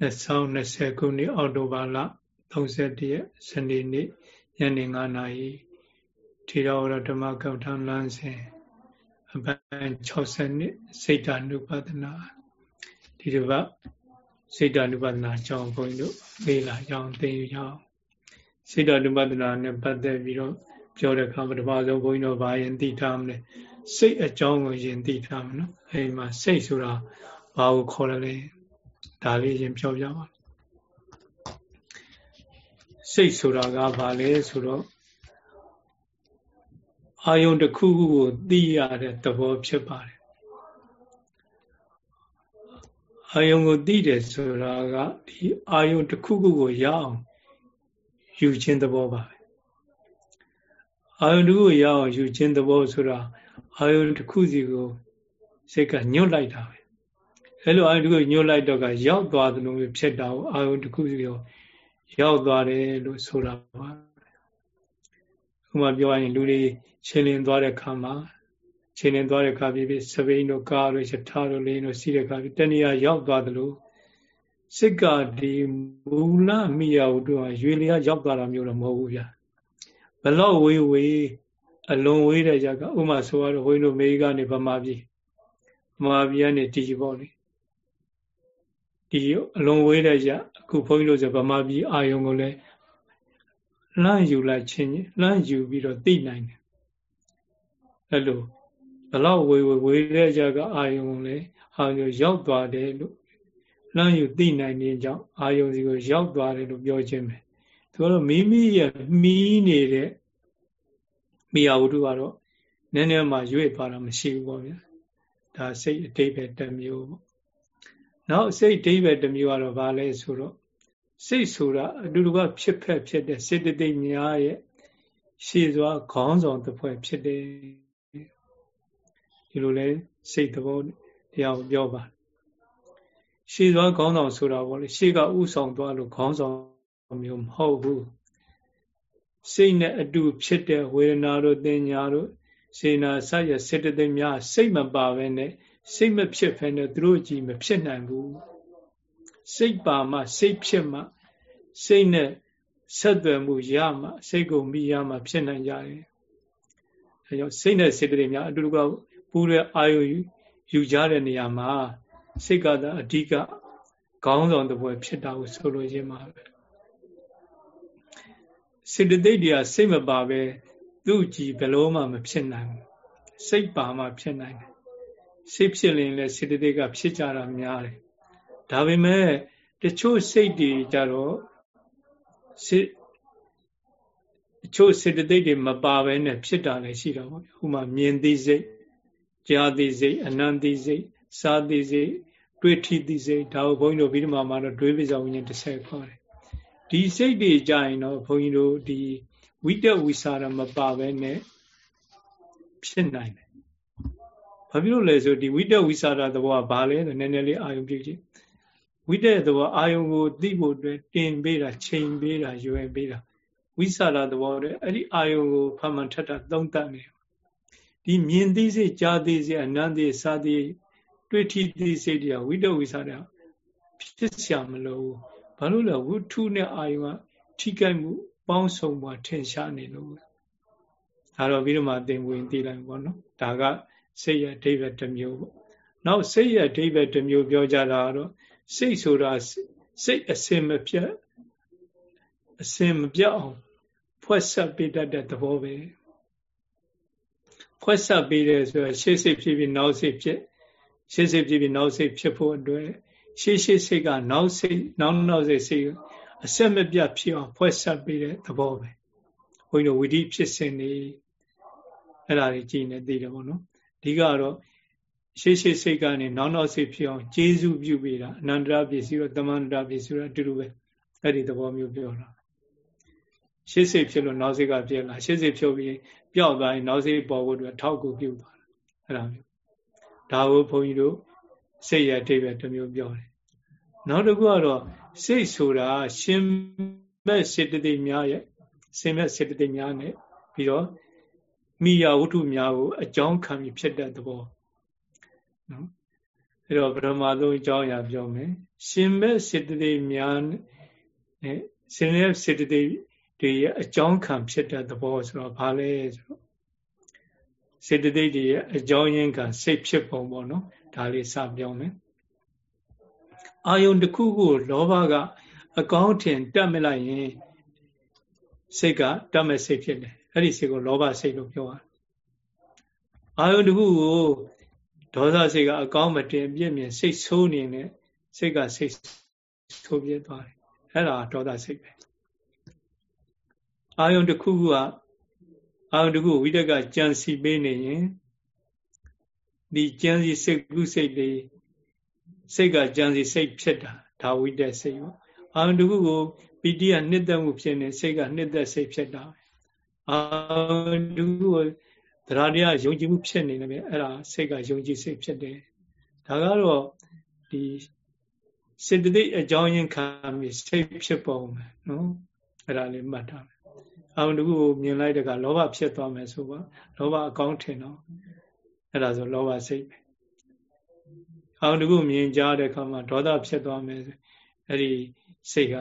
2020ခုနှစ်အောက်တိုဘာလ31ရက်စနေနေ့ညနေ9နာရီထေရဝါဒဓမ္မကပ္ပထလမ်းစဉ်အပိုင်း60နှစ်စိတ်ဓာနုပဒနာဒီတစ်ပတ်စိတ်ဓာနုပဒနာကြောင်းဘုန်းကြီးတို့လေ့လာကြအောင်သင်ယူကြအောင်စိတ်ဓာနုပဒနာနဲ့ပတ်သက်ပြီးတော့ပြောတဲ့အခါပထမဆုံးဘုန်းကြီးတို့ဘာရင်သိထားမလဲစိတ်အကြောင်းကိုရင်သိထားမှာနော်အဲဒီမှာစိတ်ဆိုတာဘာကိုခေါ်ရလဲ ဒါလေးရင်ပြောပြပါစိတ်ဆိုတာကဘာလဲဆိုတော့အာယုံတစ်ခုခုကိုသိရတဲ့သဘောဖြစ်ပါတယ်အာယုံကိုသိတယ်ဆိုတာကဒီအာယုံတစ်ခုခုကိုရအောင်ယူခြင်းသဘောပါပဲအာယုံတစ်ခုကိုရအောင်ယူခြင်းသဘောဆိုတာအာယုံတစ်ခုစီကိုစိတ်ကညှို့လိုက်တာပဲ အဲ့လိုအာယုံတစ်ခုညှို့လိုက်တော့ကရောက်သွားတယ်လို့ဖြစ်တာကိုအာယုံတစ်ခုစီကိုရောက်သွားတယ်လို့ဆိုတာပါဥပမာပြောရရင်လူတွေချင်းလင်းသွားတဲ့ခါမှာချင်းလင်းသွားတဲ့ခါပြပြီးစပိန်တို့ကားတို့ရထားတို့လေးတို့စီးတဲ့ခါပြီးတဏှာရောက်သွားတယ်လို့စိတ်ကဒီမူလမိယဝတ္ထုဟာရွေလျာရောက်သွားတာမျိုးတော့မဟုတ်ဘူးဗျာဘလောက်ဝေးဝေးအလွန်ဝေးတဲ့ကြကဥမာဆိုရတော့ဘုန်းကြီးတို့မေကနေဗမာပြည်ဗမာပြည်ကနေတီပေါ့လေ ဒီအလွန်ဝေးတဲ့ကြအခုဘုန်းကြီးတို့ဆိုဗမာပြည်အာယုံကိုလည်းလှမ်းယူလိုက်ခြင်းလှမ်းယူပြီးတော့သိနိုင်တယ်အဲ့လိုဘလောက်ဝေဝေဝေတဲ့ကြကအာယုံလည်းအာယုံရောက်သွားတယ်လို့လှမ်းယူသိနိုင်တဲ့ကြောင့်အာယုံစီကိုရောက်သွားတယ်လို့ပြောခြင်းပဲသူကတော့မိမိရဲ့မီးနေတဲ့မိယာဝတ္ထုကတော့နည်းနည်းမှရွေ့သွားတာမရှိဘူးပေါ့ဗျာဒါစိတ်အတိပ္ပယ်တစ်မျိုးပေါ့ နောက်စိတ်အတိပ္ပယ်တစ်မျိုးကတော့ဘာလဲဆိုတော့စိတ်ဆိုတာအတူတူကဖြစ်ဖက်ဖြစ်တဲ့စေတသိက်များရဲ့ရှည်စွာခေါင်းဆောင်တစ်ဖွဲ့ဖြစ်တယ်ဒီလိုလဲစိတ်သဘောတရားကိုပြောပါရှည်စွာခေါင်းဆောင်ဆိုတာပေါ့လေရှေ့ကဥဆောင်သွားလို့ခေါင်းဆောင်မျိုးမဟုတ်ဘူးစိတ်နဲ့အတူဖြစ်တဲ့ဝေဒနာတို့တင်ညာတို့စေနာစရစေတသိက်များစိတ်မပါဘဲနဲ့ စိတ်မဖြစ်ဖဲနဲ့သူတို့ကြည်မဖြစ်နိုင်ဘူးစိတ်ပါမှစိတ်ဖြစ်မှစိတ်နဲ့ဆက်သွယ်မှုရမှစိတ်ကိုမိရမှဖြစ်နိုင်ကြတယ်အဲကြောင့်စိတ်နဲ့စေတသိက်များအတူတူကပူတဲ့အာယုယူကြတဲ့နေရာမှာစိတ်ကသာအဓိကခေါင်းဆောင်တစ်ပွဲဖြစ်တာကိုဆိုလိုရင်းပါပဲစေတသိက်တွေကစိတ်မပါပဲသူ့ကြည်ဘယ်လို့မှမဖြစ်နိုင်ဘူးစိတ်ပါမှဖြစ်နိုင်တယ် စိတ်ဖြစ်ရင်လည်းစေတသိက်ကဖြစ်ကြတာများတယ်ဒါပေမဲ့တချို့စိတ်တွေကြတော့စိတ်တချို့စေတသိက်တွေမပါဘဲနဲ့ဖြစ်တာလည်းရှိတာပေါ့ဥမာမြင်သိစိတ်ကြားသိစိတ်အနန္တိစိတ်စားသိစိတ်တွေးထိသိစိတ်ဒါကိုဘုန်းကြီးတို့ဗိဓမာမှာတော့တွေးပိစာဝိညာဉ်30ခေါ်တယ်ဒီစိတ်တွေကြရင်တော့ဘုန်းကြီးတို့ဒီဝိတ္တဝိစာရမပါဘဲနဲ့ဖြစ်နိုင်တယ် ဘာဖြစ်လို့လဲဆိုဒီဝိတ္တဝိစာရသဘောကဘာလဲဆိုနည်းနည်းလေးအာယုံပြုကြည့်ဝိတ္တသဘောအာယုံကိုသိဖို့အတွက်တင်ပေးတာချိန်ပေးတာရွယ်ပေးတာဝိစာရသဘောတဲ့အဲ့ဒီအာယုံကိုဖမှန်ထက်တာသုံးတတ်နေဒီမြင်သိစိတ်ကြားသိစိတ်အနန္တိစာသိတွေ့ထိသိစိတ်တရားဝိတ္တဝိစာရဖြစ်เสียမလို့ဘာလို့လဲဝုထုနဲ့အာယုံကထိကြိုက်မှုပေါင်းစုံပါထင်ရှားနေလို့ဒါတော့ပြီးတော့မှသင်ဝင်သိလိုက်ပေါ့နော်ဒါက စိတ်ရဲ့အဓိပ္ပာယ်တစ်မျိုးပေါ့နောက်စိတ်ရဲ့အဓိပ္ပာယ်တစ်မျိုးပြောကြတာကတော့စိတ်ဆိုတာစိတ်အစင်မပြတ်အစင်မပြတ်အောင်ဖွဲ့ဆက်ပေးတတ်တဲ့သဘောပဲဖွဲ့ဆက်ပေးတယ်ဆိုတော့ရှေ့စိတ်ဖြစ်ပြီးနောက်စိတ်ဖြစ်ရှေ့စိတ်ဖြစ်ပြီးနောက်စိတ်ဖြစ်ဖို့အတွက်ရှေ့ရှေ့စိတ်ကနောက်စိတ်နောက်နောက်စိတ်စိတ်အဆက်မပြတ်ဖြစ်အောင်ဖွဲ့ဆက်ပေးတဲ့သဘောပဲဘုန်းကြီးတို့ဝိဓိဖြစ်စဉ်နေအဲ့ဒါတွေကြည်နေသိတယ်ပေါ့နော် အဓိကတော့ရှေ့ရှေ့စိတ်ကနေနောက်နောက်စိတ်ဖြစ်အောင်ကျေစုပြုပေးတာအနန္တရပစ္စည်းတော့တမန္တရပစ္စည်းတော့အတူတူပဲအဲ့ဒီသဘောမျိုးပြောတာရှေ့စိတ်ဖြစ်လို့နောက်စိတ်ကပြည့်လာရှေ့စိတ်ဖြုတ်ပြီးပျောက်သွားရင်နောက်စိတ်ပေါ်ဖို့အတွက်ထောက်ကူပြုသွားတာအဲ့ဒါမျိုးဒါကိုဘုန်းကြီးတို့စိတ်ရအထိပ္ပယ်တစ်မျိုးပြောတယ်နောက်တစ်ခုကတော့စိတ်ဆိုတာရှင်မဲ့စေတသိက်များရဲ့စင်မဲ့စေတသိက်များနဲ့ပြီးတော့ မိယာဝတ္ထုများကိုအကြောင်းခံပြီးဖြစ်တဲ့သဘောနော်အဲ့တော့ပထမဆုံးအကြောင်းအရာပြောမယ်ရှင်မဲ့စေတသိက်များနဲ့ရှင်ရဲ့စေတသိက်တွေရဲ့အကြောင်းခံဖြစ်တဲ့သဘောဆိုတော့ဘာလဲဆိုတော့စေတသိက်တွေရဲ့အကြောင်းရင်းခံစိတ်ဖြစ်ပုံပေါ့နော်ဒါလေးစပြောမယ်အာယုန်တစ်ခုကိုလောဘကအကောင်းထင်တက်မလိုက်ရင်စိတ်ကတက်မဲ့စိတ်ဖြစ်တယ် အဲ့ဒီစိတ်ကိုလောဘစိတ်လို့ပြောတာအာယုန်တစ်ခုကိုဒေါသစိတ်ကအကောင်းမတင်ပြည့်မြင်စိတ်ဆိုးနေတဲ့စိတ်ကစိတ်ဆိုးပြသွားတယ်အဲ့ဒါဒေါသစိတ်ပဲအာယုန်တစ်ခုကအာယုန်တစ်ခုဝိတက်ကကြံစီပေးနေရင်ဒီကြံစီစိတ်ကုစိတ်လေးစိတ်ကကြံစီစိတ်ဖြစ်တာဒါဝိတက်စိတ်ပေါ့အာယုန်တစ်ခုကိုပီတိကနှစ်သက်မှုဖြစ်နေစိတ်ကနှစ်သက်စိတ်ဖြစ်တာ အာယုန်တစ်ခုကိုတရားတရားယုံကြည်မှုဖြစ်နေတယ်အဲ့ဒါစိတ်ကယုံကြည်စိတ်ဖြစ်တယ်ဒါကတော့ဒီစေတသိက်အကြောင်းရင်းခံပြီးစိတ်ဖြစ်ပုံပဲနော်အဲ့ဒါလေးမှတ်ထားမယ်အောင်တခုကိုမြင်လိုက်တဲ့ကလောဘဖြစ်သွားမယ်ဆိုပါလောဘအကောင်းထင်တော့အဲ့ဒါဆိုလောဘစိတ်ပဲအောင်တခုမြင်ကြတဲ့အခါမှာဒေါသဖြစ်သွားမယ်အဲ့ဒီစိတ်က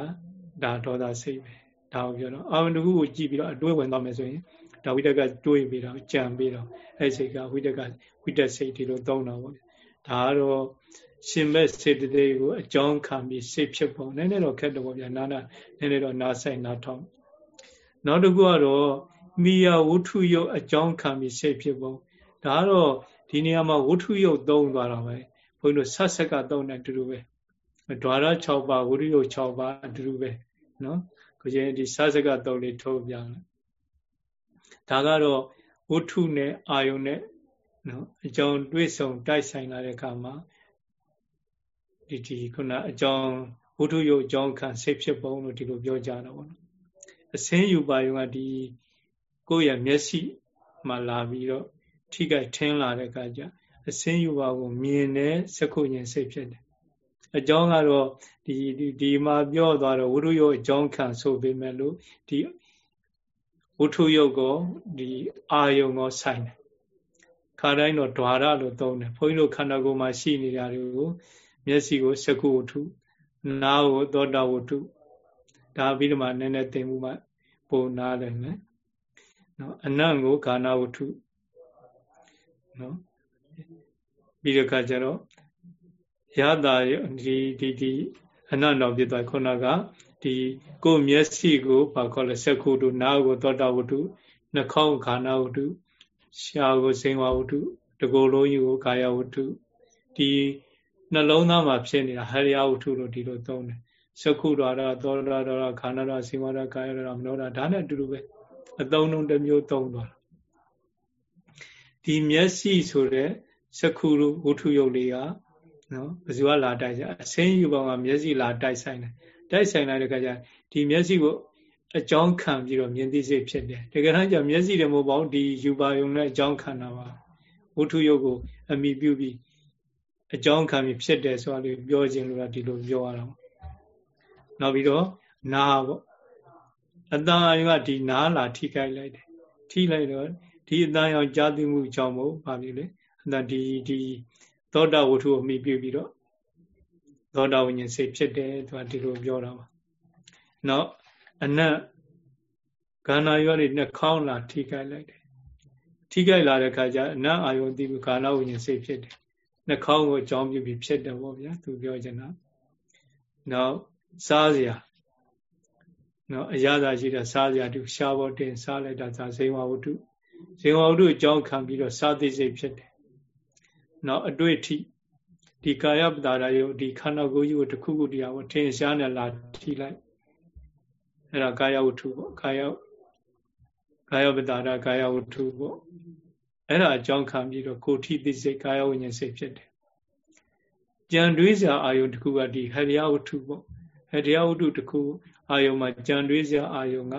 ဒါဒေါသစိတ်ပဲ ဒါကိုပြောတော့အောင်တခုကိုကြည့်ပြီးတော့အတွေးဝင်သွားမယ်ဆိုရင်ဒါဝိတကတွေးပြီးတော့ကြံပြီးတော့အဲ့စိတ်ကဝိတကဝိတက်စိတ်ဒီလိုသုံးတာပေါ့ဒါကတော့ရှင်ဘက်စေတသိက်ကိုအကြောင်းခံပြီးစိတ်ဖြစ်ပုံနည်းနည်းတော့ခက်တော့ဗျာနာနာနည်းနည်းတော့နာဆိုင်နာထောင်းနောက်တစ်ခုကတော့မိယဝုထုယုတ်အကြောင်းခံပြီးစိတ်ဖြစ်ပုံဒါကတော့ဒီနေရာမှာဝုထုယုတ်သုံးသွားတာပဲဘုန်းကြီးတို့ဆက်ဆက်ကသုံးတဲ့အတူတူပဲဒွါရ6ပါးဝုထုယုတ်6ပါးအတူတူပဲနော် ကိုကျင်းဒီဆက်ဆက်ကသုံးလေးထုတ်ပြတယ်ဒါကတော့ဝုထုနဲ့အာယုန်နဲ့နော်အကြောင်းတွေးဆုံတိုက်ဆိုင်လာတဲ့အခါမှာဒီဒီခုနအကြောင်းဝုထုယုတ်အကြောင်းခံစိတ်ဖြစ်ပုံလို့ဒီလိုပြောကြတာပေါ့နော်အစင်းယူပါယုံကဒီကိုယ့်ရဲ့မျက်စိမှာလာပြီးတော့ထိခိုက်ထင်းလာတဲ့အခါကျအစင်းယူပါကိုမြင်တဲ့စကုညင်စိတ်ဖြစ်တယ် အကြောင်းကတော့ဒီဒီမှာပြောသွားတော့ဝိရုယအကြောင်းခံဆိုပေမဲ့လို့ဒီဝိထုယုတ်ကောဒီအာယုံကောဆိုင်တယ်ခါတိုင်းတော့ဓွာရလို့သုံးတယ်ဘုန်းကြီးတို့ခန္ဓာကိုယ်မှာရှိနေတာတွေကိုမျက်စိကိုစကုဝိထုနားကိုသောတာဝိထုဒါပြီးတော့မှနည်းနည်းသင်မှုမှပုံနာတယ်နော်နော်အနံ့ကိုကာနာဝိထုနော်ပြီးတော့ခါကျတော့ ရတာဒီဒီဒီအနံ့တော်ဖြစ်သွားခုနကဒီကိုမျက်စိကိုဘာခေါ်လဲစက္ခုတုနားကိုသောတာဝုထုနှာခေါင်းခါနာဝုထုရှားကိုစိန်ဝဝုထုတကိုယ်လုံးကြီးကိုကာယဝုထုဒီနှလုံးသားမှာဖြစ်နေတာဟရိယဝုထုလို့ဒီလိုသုံးတယ်စက္ခုတော်ရသောရတော်ခန္ဓာတော်စိဝရကာယတော်မနောတာဒါနဲ့အတူတူပဲအသုံးလုံးတစ်မျိုးသုံးသွားဒီမျက်စိဆိုတဲ့စက္ခုဝုထုယုတ်လေးက နော်ဘယ်သူကလာတိုက်ကြအစင်းယူပေါင်းကမျက်စိလာတိုက်ဆိုင်တယ်တိုက်ဆိုင်လိုက်တဲ့ခါကျဒီမျက်စိကိုအကြောင်းခံပြီးတော့မြင်သိစိတ်ဖြစ်တယ်တကယ်တမ်းကျမျက်စိတယ်မဟုတ်ပါဘူးဒီယူပါယုံနဲ့အကြောင်းခံတာပါဝုထုယုတ်ကိုအမိပြုပြီးအကြောင်းခံပြီးဖြစ်တယ်ဆိုတာလေးပြောခြင်းလို့ဒီလိုပြောရအောင်နောက်ပြီးတော့နာပေါ့အတန်အယုကဒီနာလာထိခိုက်လိုက်တယ်ထိလိုက်တော့ဒီအတန်ရောကြာသိမှုကြောင့်မို့ပါပြီလေအတန်ဒီဒီ သောတာဝတ္ထုကိုမိပြုပြီးတော့သောတာဝိညာဉ်စိတ်ဖြစ်တယ်သူကဒီလိုပြောတာပါနောက်အနတ်ခန္ဓာရောတွေနှခေါင်းလာထိခိုက်လိုက်တယ်ထိခိုက်လာတဲ့ခါကျအနတ်အာယုန်သိပြီးခန္ဓာဝိညာဉ်စိတ်ဖြစ်တယ်နှခေါင်းကိုအကြောင်းပြုပြီးဖြစ်တယ်ပေါ့ဗျာသူပြောချင်တာနောက်စားစရာနော်အရသာရှိတဲ့စားစရာတူရှားပေါ်တင်စားလိုက်တာသာဇိဝဝတ္ထုဇိဝဝတ္ထုအကြောင်းခံပြီးတော့စားသိစိတ်ဖြစ်တယ် နောက်အတွေ့အထိဒီကာယပတာရယုဒီခန္ဓာကိုယ်ကြီးကိုတစ်ခုခုတရားပေါ့ထင်ရှားနေလာထိလိုက်အဲ့ဒါကာယဝတ္ထုပေါ့ကာယကာယပတာရကာယဝတ္ထုပေါ့အဲ့ဒါအကြောင်းခံပြီးတော့ကိုထိသိစိတ်ကာယဝိညာဉ်စိတ်ဖြစ်တယ်ကြံတွေးစရာအာယုတစ်ခုကဒီဟရိယဝတ္ထုပေါ့ဟရိယဝတ္ထုတစ်ခုအာယုမှာကြံတွေးစရာအာယုက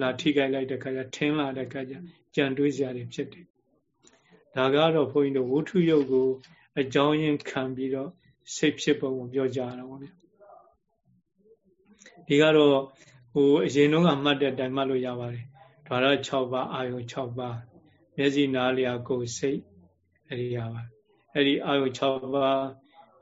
လာထိခိုက်လိုက်တဲ့ခါကျထင်းလာတဲ့ခါကျကြံတွေးစရာတွေဖြစ်တယ် ဒါကတော့ဘုန်းကြီးတို့ဝုထုယုတ်ကို အကြောင်းရင်းခံပြီးတော့စိတ်ဖြစ်ပုံကိုပြောကြရတာပေါ့လေဒီကတော့ဟိုအရင်တုန်းကမှတ်တဲ့အတိုင်းမှတ်လို့ရပါတယ်ဒါတော့6ပါအာယုံ6ပါမျက်စိနားလျာကိုယ်စိတ်အဲ့ဒီရပါအဲ့ဒီအာယုံ6ပါ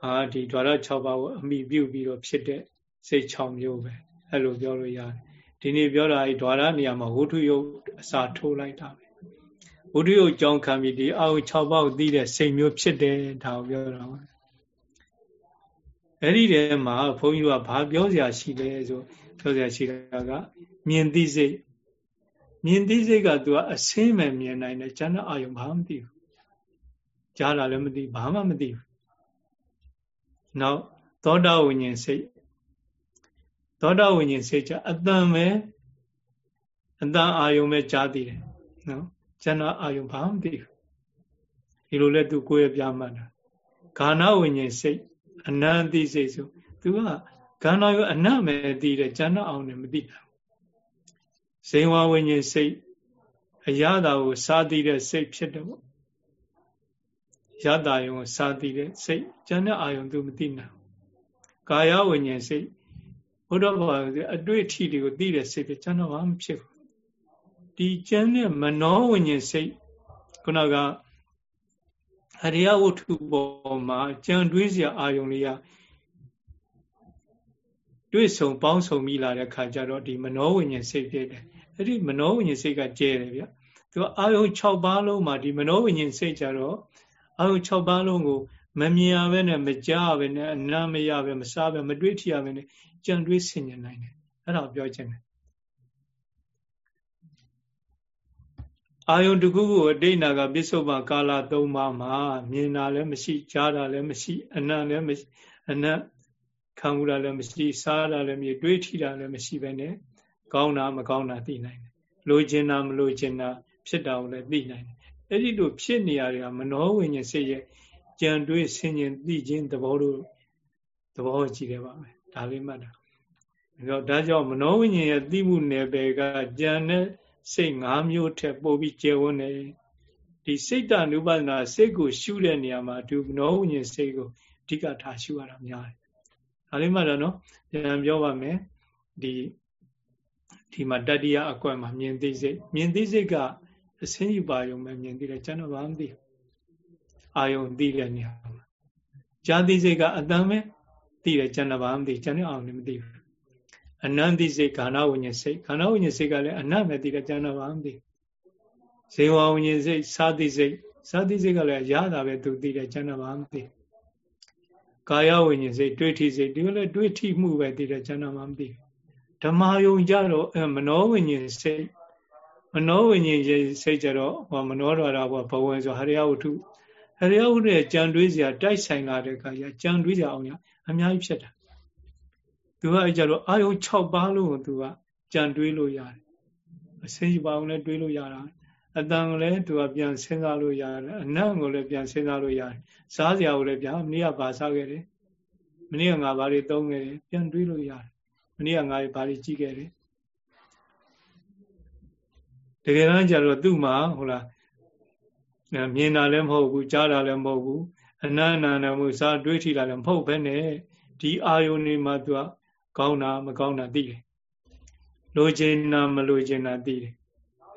အာဒီဒါတော့6ပါကိုအမိပြုပြီးတော့ဖြစ်တဲ့စိတ်6မျိုးပဲအဲ့လိုပြောလို့ရတယ်ဒီနေ့ပြောတာအဲ့ဒါနေရာမှာဝုထုယုတ်အစာထိုးလိုက်တာပဲ ဝုထုယုတ်ကြောင်းခံပြီးဒီအာယု6ပါးကိုသိတဲ့စိတ်မျိုးဖြစ်တယ်ဒါကိုပြောတာပါအဲ့ဒီထဲမှာဘုန်းကြီးကဘာပြောစရာရှိလဲဆိုပြောစရာရှိတာကမြင်သိစိတ်မြင်သိစိတ်ကသူကအစင်းမဲ့မြင်နိုင်တယ်ကျန်တဲ့အာယုံဘာမှမသိဘူးကြားတာလည်းမသိဘာမှမသိဘူးနောက်သောတာဝိညာဉ်စိတ်သောတာဝိညာဉ်စိတ်ကြအတန်ပဲအတန်အာယုံပဲကြားသိတယ်နော် ကျန်တဲ့အာယုံဘာမှမသိဘူးဒီလိုလဲသူကိုယ်ရပြမှတ်တာဂာနာဝိညာဉ်စိတ်အနန္တိစိတ်ဆိုသူကခန္ဓာကိုအနတ်မဲ့သိတယ်ဉာဏ်အောင်လည်းမသိတာဇေဝဝိညာဉ်စိတ်အရသာကိုစားသိတဲ့စိတ်ဖြစ်တယ်ပေါ့ရတာယုံကိုစားသိတဲ့စိတ်ဉာဏ်အာယုံသူမသိနိုင်ကာယဝိညာဉ်စိတ်ဘုဒ္ဓဘာသာအတွေ့အထိတွေကိုသိတဲ့စိတ်ပဲဉာဏ်ဘာမှဖြစ်ဘူး ဒီကျမ်းနဲ့မနောဝိညာဉ်စိတ်ခုနကအရိယဝတ္ထုပေါ်မှာကြံတွေးစရာအာယုံလေးကတွေ့ဆုံပေါင်းဆုံမိလာတဲ့ခါကျတော့ဒီမနောဝိညာဉ်စိတ်ဖြစ်တယ်အဲ့ဒီမနောဝိညာဉ်စိတ်ကကျဲတယ်ဗျသူကအာယုံ6ပါးလုံးမှာဒီမနောဝိညာဉ်စိတ်ကြတော့အာယုံ6ပါးလုံးကိုမမြင်ရဘဲနဲ့မကြားဘဲနဲ့အနာမရဘဲမစားဘဲမတွေးထရဘဲနဲ့ကြံတွေးဆင်ញနိုင်တယ်အဲ့ဒါပြောချင်တယ် အာယုန်တခုခုအတိတ်နာကပစ္စုပန်ကာလ၃ပါးမှာမြင်တာလည်းမရှိကြားတာလည်းမရှိအနံ့လည်းမရှိအနံ့ခံမှုတာလည်းမရှိစားတာလည်းမရှိတွေးထီတာလည်းမရှိပဲနဲ့ကောင်းတာမကောင်းတာသိနိုင်တယ်လိုချင်တာမလိုချင်တာဖြစ်တာကိုလည်းသိနိုင်တယ်အဲ့ဒီလိုဖြစ်နေရတဲ့မနောဝိညာဉ်စိတ်ရဲ့ကြံတွေးဆင်ញင်သိခြင်းသဘောတို့သဘောကြည့်ရပါမယ်ဒါလေးမှတ်တာဒါကြောင့်မနောဝိညာဉ်ရဲ့သိမှုနယ်ပယ်ကကြံတဲ့ စိတ်၅မျိုးထက်ပိုပြီးကျယ်ဝန်းတယ်ဒီစိတ်တ ानु ပဒနာစိတ်ကိုရှုတဲ့နေရာမှာဒီနောဝိညာဉ်စိတ်ကိုအဓိကထားရှုရတာများတယ်ဒါလေးမှတော့နော်ပြန်ပြောပါမယ်ဒီဒီမှာတတိယအကွက်မှာမြင်သိစိတ်မြင်သိစိတ်ကအစင်းယူပါယုံပဲမြင်သိတယ်ကျွန်တော်ဘာမှမသိအာယုံသိတဲ့နေရာမှာဇာတိစိတ်ကအတန်ပဲသိတယ်ကျွန်တော်ဘာမှမသိကျွန်တော်အောင်လည်းမသိဘူး အနန္တိစိတ်ခန္ဓာဝိညာဉ်စိတ်ခန္ဓာဝိညာဉ်စိတ်ကလည်းအနတ်ပဲသိတယ်ကျန်တော့ဘာမှမသိဇေဝဝိညာဉ်စိတ်စာတိစိတ်စာတိစိတ်ကလည်းရတာပဲသူသိတယ်ကျန်တော့ဘာမှမသိကာယဝိညာဉ်စိတ်တွေးထိစိတ်ဒီလိုလည်းတွေးထိမှုပဲသိတယ်ကျန်တော့မှမသိဓမ္မယုံကြတော့မနောဝိညာဉ်စိတ်မနောဝိညာဉ်စိတ်ကြတော့ဟောမနောတော်တာဘောဘဝဆိုဟရိယဝတ္ထုဟရိယဝတ္ထုရဲ့ကြံတွေးစရာတိုက်ဆိုင်လာတဲ့အခါကျကြံတွေးစရာအောင်ရအများကြီးဖြစ်တာ သူကကြတော့အာယုံ6ပါးလုံးကိုသူကကြံတွေးလို့ရတယ်အစိမ်းပါအောင်လည်းတွေးလို့ရတာအတန်ကိုလည်းသူကပြန်စဉ်းစားလို့ရတယ်အနံ့ကိုလည်းပြန်စဉ်းစားလို့ရတယ်စားစရာကိုလည်းပြန်မနေ့ကဘာစားခဲ့တယ်မနေ့ကငါဘာတွေသုံးခဲ့တယ်ပြန်တွေးလို့ရတယ်မနေ့ကငါဘာတွေကြည့်ခဲ့တယ်တကယ်တမ်းကျတော့သူ့မှာဟိုလားမြင်တာလည်းမဟုတ်ဘူးကြားတာလည်းမဟုတ်ဘူးအနန္တနာမှုစားတွေးထိတာလည်းမဟုတ်ဘဲနဲ့ဒီအာယုန်တွေမှာသူက ကောင်းတာမကောင်းတာသိတယ်လိုချင်တာမလိုချင်တာသိတယ်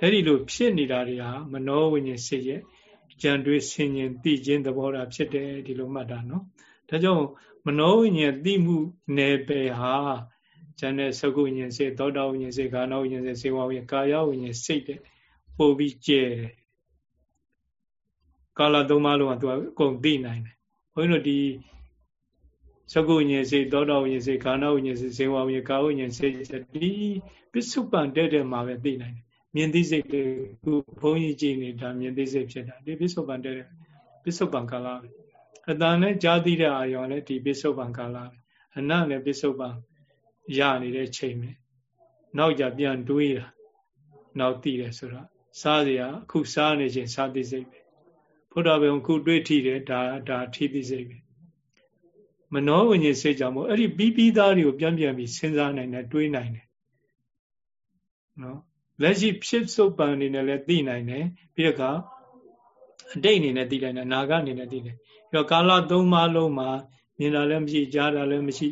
အဲ့ဒီလိုဖြစ်နေတာတွေဟာမနောဝိညာဉ်စိတ်ရဲ့ကြံတွေးဆင်ញင်သိခြင်းသဘောတာဖြစ်တယ်ဒီလိုမှတ်တာနော်ဒါကြောင့်မနောဝိညာဉ်သိမှုနယ်ပယ်ဟာဉာဏ်နဲ့သကုဝိညာဉ်စိတ်သောတာဝိညာဉ်စိတ်ခန္ဓာဝိညာဉ်စိတ်စေဝဝိညာဉ်ကာယဝိညာဉ်စိတ်တဲ့ပို့ပြီးကျဲတယ်ကာလသုံးပါးလုံးကသူကအကုန်သိနိုင်တယ်ဘုန်းကြီးတို့ဒီ သကုဉ္ဉ္စေသောတာဉ္ဉ္စေခန္ဓာဉ္ဉ္စေဇေဝဉ္ဉ္ကာဝဉ္ဉ္စေဒီပစ္စုပန်တဲ့တဲ့မှာပဲသိနိုင်တယ်မြင်သိစိတ်ကိုဘုန်းကြီးကြည့်နေတာမြင်သိစိတ်ဖြစ်တာဒီပစ္စုပန်တဲ့တဲ့ပစ္စုပန်ကာလပဲအတန်နဲ့ကြာသိတဲ့အာယောလည်းဒီပစ္စုပန်ကာလပဲအနလည်းပစ္စုပန်ရနေတဲ့ချိန်ပဲနောက်ကြပြန်တွေးတာနောက်သိတယ်ဆိုတော့စားစရာအခုစားနေချင်းစားသိစိတ်ပဲဘုရားဘုံခုတွေးထိတယ်ဒါဒါထိသိစိတ်ပဲ မနောဝိညာဉ်စိတ်ကြောင့်မို့အဲ့ဒီပြီးပြီးသားတွေကိုပြန်ပြန်ပြီးစဉ်းစားနိုင်တယ်တွေးနိုင်တယ်နော်လက်ရှိဖြစ်စုပ်ပံအနေနဲ့လည်းသိနိုင်တယ်ပြီးတော့အတိတ်အနေနဲ့သိနိုင်တယ်နာဂအနေနဲ့သိတယ်ပြီးတော့ကာလသုံးပါးလုံးမှာမြင်တာလည်းမရှိကြားတာလည်းမရှိ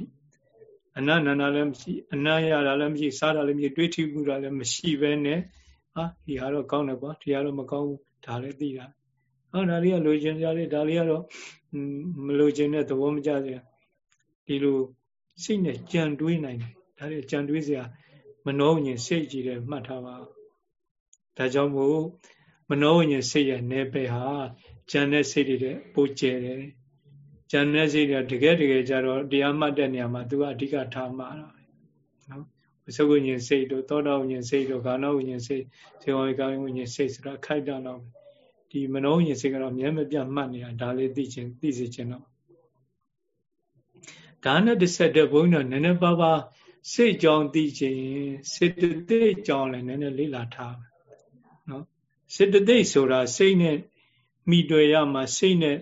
အနန္တနာလည်းမရှိအနံ့ရတာလည်းမရှိစားတာလည်းမရှိတွေးထိမှုတာလည်းမရှိပဲနဲ့ဟာဒီဟာတော့ကောင်းတယ်ကွာဒီဟာတော့မကောင်းဘူးဒါလည်းသိတာဟဟောဒါလေးကလိုချင်ကြလေဒါလေးကတော့ မလိုချင်တဲ့သဘောမကျစရာဒီလိုစိတ်နဲ့ကြံတွေးနိုင်တယ်ဒါတွေကြံတွေးစရာမနှောဝိညာဉ်စိတ်ကြည့်တယ်မှတ်ထားပါဒါကြောင့်မို့မနှောဝိညာဉ်စိတ်ရဲ့내ပဲဟာကြံတဲ့စိတ်တွေတဲ့ပိုကျဲတယ်ကြံတဲ့စိတ်တွေတကယ်တကယ်ကြတော့တရားမှတ်တဲ့နေရာမှာသူကအဓိကထားမှာတာနော်ဝိသုဝိညာဉ်စိတ်တို့သောတာဝိညာဉ်စိတ်တို့ဂါနဝိညာဉ်စိတ်ဇေဝဝိကာဝိညာဉ်စိတ်ဆိုတာခိုက်တတော့ ဒီမနှောဝိညာဉ်စိတ်ကတော့မြဲမပြတ်မှတ်နေတာဒါလေးသိချင်းသိစေချင်တော့ဒါနဲ့တစ်ဆက်တည်းဘုန်းကြီးတို့နည်းနည်းပါးပါးစိတ်ကြောင့်သိချင်းစေတသိက်ကြောင့်လည်းနည်းနည်းလေ့လာထားနော်စေတသိက်ဆိုတာစိတ်နဲ့မိတွေ့ရမှာစိတ်နဲ့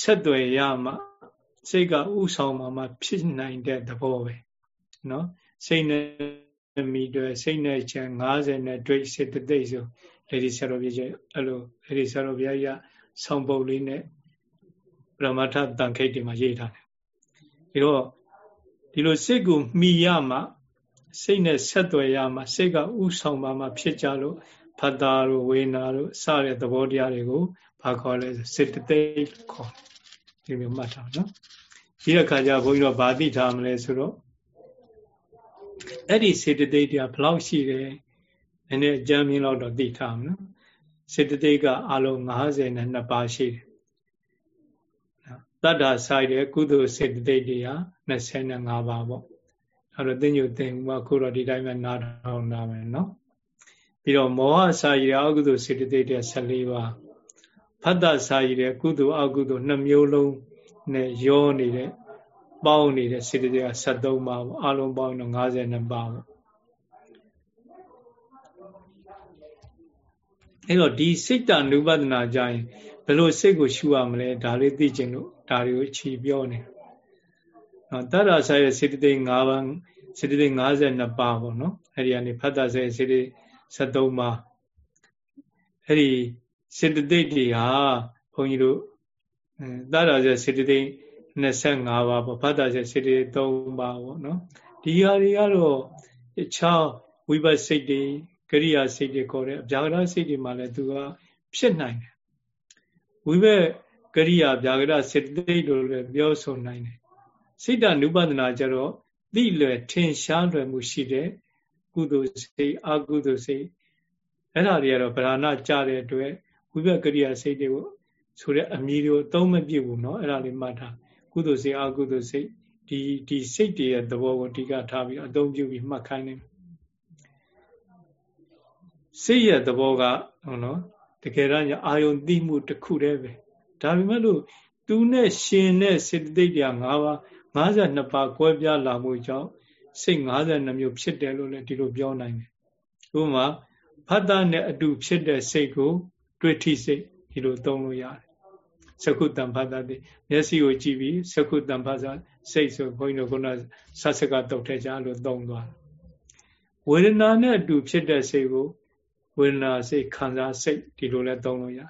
ဆက်သွယ်ရမှာစိတ်ကဥဆောင်မှာမှဖြစ်နိုင်တဲ့သဘောပဲနော်စိတ်နဲ့မိတွေ့စိတ်နဲ့ချမ်း90နဲ့တွေ့စေတသိက်ဆို လေဒီဆရာတော်ပြည့်အဲ့လိုလေဒီဆရာတော်ဘုရားကြီးဆောင်းပုတ်လေးနဲ့ပရမထတန်ခိတ်တွေမှာရေးထားတယ်ဒီတော့ဒီလိုစိတ်ကိုမှီရမှစိတ်နဲ့ဆက်သွယ်ရမှစိတ်ကဥဆောင်ပါမှဖြစ်ကြလို့ဖတ်တာတို့ဝေနာတို့စတဲ့သဘောတရားတွေကိုဘာခေါ်လဲစေတသိက်ခေါ်ဒီမျိုးမှတ်ထားနော်ဒီအခါကျဘုန်းကြီးတို့ဗာတိထားမလဲဆိုတော့အဲ့ဒီစေတသိက်တရားဘယ်လောက်ရှိတယ် နည်းနည်းအကြမ်းမြင်တော့သိထားမယ်နော်စေတသိက်ကအာလုံး92ပါးရှိတယ်တတ္တာဆိုင်တဲ့ကုသိုလ်စေတသိက်တွေဟာ25ပါးပေါ့အဲ့တော့သင်ညုသင်ဦးမှာခုတော့ဒီတိုင်းပဲနားထောင်နာမယ်နော်ပြီးတော့မောဟဆိုင်တဲ့အကုသိုလ်စေတသိက်တွေ14ပါးဖတ်တဆိုင်တဲ့ကုသိုလ်အကုသိုလ်နှစ်မျိုးလုံးနဲ့ရောနေတဲ့ပေါင်းနေတဲ့စေတသိက်က73ပါးပေါ့အလုံးပေါင်းတော့52ပါးပေါ့ အဲ့တော့ဒီစိတ်တ ानु ပဒနာကြရင်ဘယ်လိုစိတ်ကိုရှုရမလဲဒါလေးသိချင်လို့ဒါတွေကိုခြီးပြောနေနော်တတ္တဆာရဲ့စေတသိက်5ပါးစေတသိက်52ပါးပေါ့နော်အဲ့ဒီကနေဖတ်တာဆာရဲ့စေတသိက်73ပါးအဲ့ဒီစေတသိက်တွေဟာဘုန်းကြီးတို့တတ္တဆာစေတသိက်25ပါးပေါ့ဖတ်တာဆာစေတသိက်3ပါးပေါ့နော်ဒီဟာတွေကတော့အခြားဝိပဿစိတ်တွေ ကရိယာစိတ်တွေခေါ်တဲ့အဗျာဂရစိတ်တွေမှာလည်းသူကဖြစ်နိုင်တယ်ဝိဘက်ကရိယာဗျာဂရစေတသိက်တို့လည်းပြောဆိုနိုင်တယ်စိတ်တ ानु ပဒနာကြတော့သိလွယ်ထင်ရှားလွယ်မှုရှိတဲ့ကုသိုလ်စိတ်အကုသိုလ်စိတ်အဲ့ဒါတွေကတော့ဗราဏကြတဲ့အတွက်ဝိဘက်ကရိယာစိတ်တွေကိုဆိုတဲ့အမည်တွေကိုအသုံးမပြဘူးเนาะအဲ့ဒါလေးမှတ်ထားကုသိုလ်စိတ်အကုသိုလ်စိတ်ဒီဒီစိတ်တွေရဲ့သဘောကိုအဓိကထားပြီးအသုံးပြုပြီးမှတ်ခိုင်းနေ စိတ်ရဲ့သဘောကဟုတ်နော်တကယ်တော့အာယုံသိမှုတစ်ခုတည်းပဲဒါပေမဲ့လို့သူနဲ့ရှင်တဲ့စေတသိက်တရား၅ပါး52ပါးကွဲပြားလာမှုကြောင့်စိတ်52မျိုးဖြစ်တယ်လို့လည်းဒီလိုပြောနိုင်တယ်ဥပမာဖတ်တာနဲ့အတူဖြစ်တဲ့စိတ်ကိုတွေ့ထိစိတ်ဒီလိုသုံးလို့ရတယ်သကုတံဖတ်တာတိမျက်စိကိုကြည့်ပြီးသကုတံဖတ်စာစိတ်ဆိုဘုန်းကြီးတို့ကဆတ်စကတုတ်ထဲကြလို့သုံးသွားဝေဒနာနဲ့အတူဖြစ်တဲ့စိတ်ကို ဝေဒနာစိတ်ခံစားစိတ်ဒီလိုလဲသုံးလို့ရ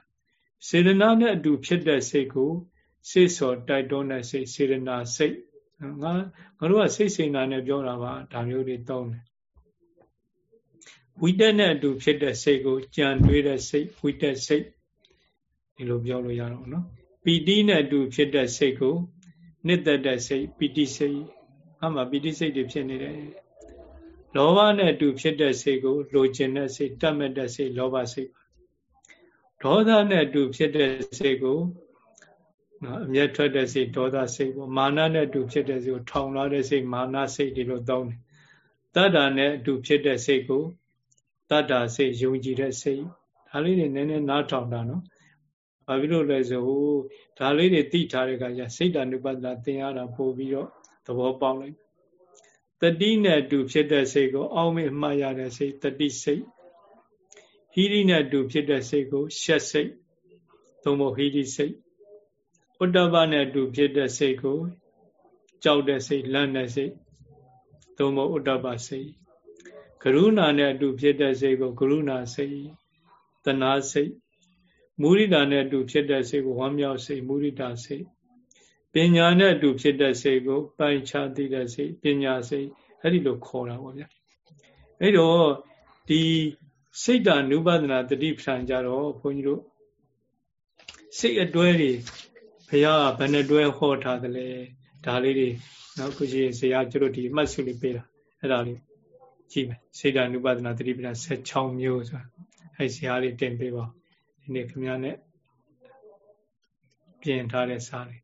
စေတနာနဲ့အတူဖြစ်တဲ့စိတ်ကိုစိတ်စော်တိုက်တွန်းတဲ့စိတ်စေတနာစိတ်ငါငါတို့ကစိတ်စေနာနဲ့ပြောတာပါဒါမျိုးတွေသုံးတယ်ဝိတက်နဲ့အတူဖြစ်တဲ့စိတ်ကိုကြံတွေးတဲ့စိတ်ဝိတက်စိတ်ဒီလိုပြောလို့ရတော့နော်ပီတိနဲ့အတူဖြစ်တဲ့စိတ်ကိုနှစ်သက်တဲ့စိတ်ပီတိစိတ်အမှပီတိစိတ်တွေဖြစ်နေတယ် လောဘနဲ့အတူဖြစ်တဲ့စိတ်ကိုလိုချင်တဲ့စိတ်တတ်မဲ့တဲ့စိတ်လောဘစိတ်ဒေါသနဲ့အတူဖြစ်တဲ့စိတ်ကိုနော်အမျက်ထွက်တဲ့စိတ်ဒေါသစိတ်ပေါ့မာနနဲ့အတူဖြစ်တဲ့စိတ်ကိုထောင်လာတဲ့စိတ်မာနစိတ်ဒီလိုသုံးတယ်တတ္တာနဲ့အတူဖြစ်တဲ့စိတ်ကိုတတ္တာစိတ်ယုံကြည်တဲ့စိတ်ဒါလေးတွေနည်းနည်းနားထောင်တာနော်ဘာဖြစ်လို့လဲဆိုဒါလေးတွေသိထားတဲ့အခါကျစိတ်တ ानु ပဒနာသင်ရတာပို့ပြီးတော့သဘောပေါက်လိုက် တတိနဲ့အတူဖြစ်တဲ့စိတ်ကို အောင်းမေ့မှတ်ရတဲ့စိတ်တတိစိတ်ဟိရိနဲ့အတူဖြစ်တဲ့စိတ်ကိုရှက်စိတ်သုံးဖို့ဟိရိစိတ်ဥတ္တပနဲ့အတူဖြစ်တဲ့စိတ်ကိုကြောက်တဲ့စိတ်လန့်တဲ့စိတ်သုံးဖို့ဥတ္တပစိတ်ကရုဏာနဲ့အတူဖြစ်တဲ့စိတ်ကိုကရုဏာစိတ်တနာစိတ်မုရိဒာနဲ့အတူဖြစ်တဲ့စိတ်ကိုဝမ်းမြောက်စိတ်မုရိဒာစိတ်ပ ညာနဲ့အတူဖြစ်တဲ့စိတ်ကိုပိုင်ခြားသိတဲ့စိတ်ပညာစိတ်အဲ့ဒီလိုခေါ်တာပေါ့ဗျာအဲ့တော့ဒီစိတ်ဓာနုပဒနာတတိပ္ပံကြတော့ဘုန်းကြီးတို့စိတ်အတွဲတွေဘုရားကဘယ်နှတွဲဟောထားသလဲဒါလေးတွေနော်ခုရှိဇေယျကျတို့ဒီအမှတ်စုလေးပေးတာအဲ့ဒါလေးကြည့်မယ်စေတ ानु ပဒနာသတိပ္ပဏ16မျိုးဆိုတာအဲ့ဇေယျလေးတင်ပေးပါဒီနေ့ခင်ဗျားနဲ့ပြင်ထားတဲ့စာလေး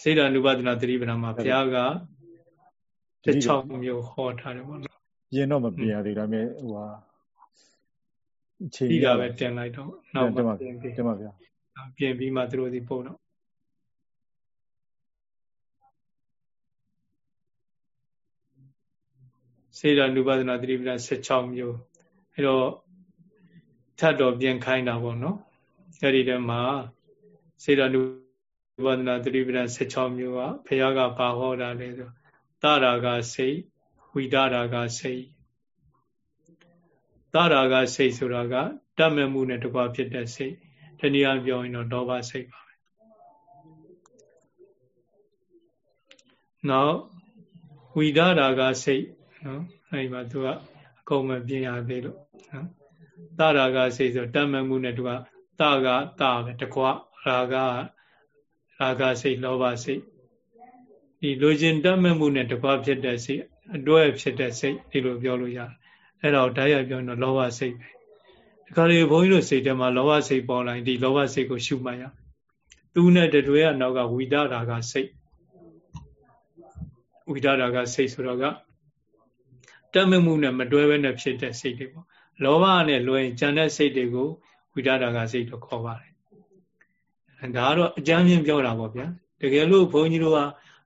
စေတ ानु ပဒနာသတိပ္ပဏမှာဘုရားက16မျိုးဟောထားတယ်ပေါ့နော်ပြင်တော့မပြင်ရသေးဒါပေမဲ့ဟိုဟာချိန်ပြီးတာပဲတင်လိုက်တော့နောက်မှပြင်တင်ပါဗျာပြင်ပြီးမှသူတို့ဒီပို့တော့စေတနုပါဒနာသတိပ္ပံ16မျိုးအဲတော့ထပ်တော့ပြင်ခိုင်းတာပေါ့နော်အဲဒီတည်းမှာစေတနု ပါဒနာသတိပ္ပံ16မျိုးကဘုရားကပါဟောတာလေဆိုတရာဂစိတ်ဝိဒရာဂစိတ်တရာဂစိတ်ဆိုတာကတတ်မဲ့မှုနဲ့တကွာဖြစ်တဲ့စိတ်တနည်းအားပြောရင်တော့ဒေါဘစိတ်ပါပဲနောက်ဝိဒရာဂစိတ်နော်အဲဒီမှာသူကအကုန်မပြင်းရသေးလို့နော်တရာဂစိတ်ဆိုတတ်မဲ့မှုနဲ့သူကတကတပဲတကွာရာဂ ရာဂစိတ်လောဘစိတ်ဒီလိုချင်တတ်မဲ့မှုနဲ့တကွာဖြစ်တဲ့စိတ်အတွဲဖြစ်တဲ့စိတ်ဒီလိုပြောလို့ရတယ်အဲ့တော့ဓာတ်ရိုက်ပြောရင်တော့လောဘစိတ်ပဲဒီခါလေးဘုန်းကြီးတို့စိတ်ထဲမှာလောဘစိတ်ပေါ်လာရင်ဒီလောဘစိတ်ကိုရှုမှတ်ရသူနဲ့တတွဲကနောက်ကဝိဒရာကစိတ်ဝိဒရာကစိတ်ဆိုတော့ကတတ်မဲ့မှုနဲ့မတွဲဘဲနဲ့ဖြစ်တဲ့စိတ်တွေပေါ့လောဘနဲ့လွယ်ရင်ကြံတဲ့စိတ်တွေကိုဝိဒရာကစိတ်လို့ခေါ်ပါတယ် ဒါကတော့အကြမ်းမြင်ပြောတာပေါ့ဗျာတကယ်လို့ဘုန်းကြီးတို့က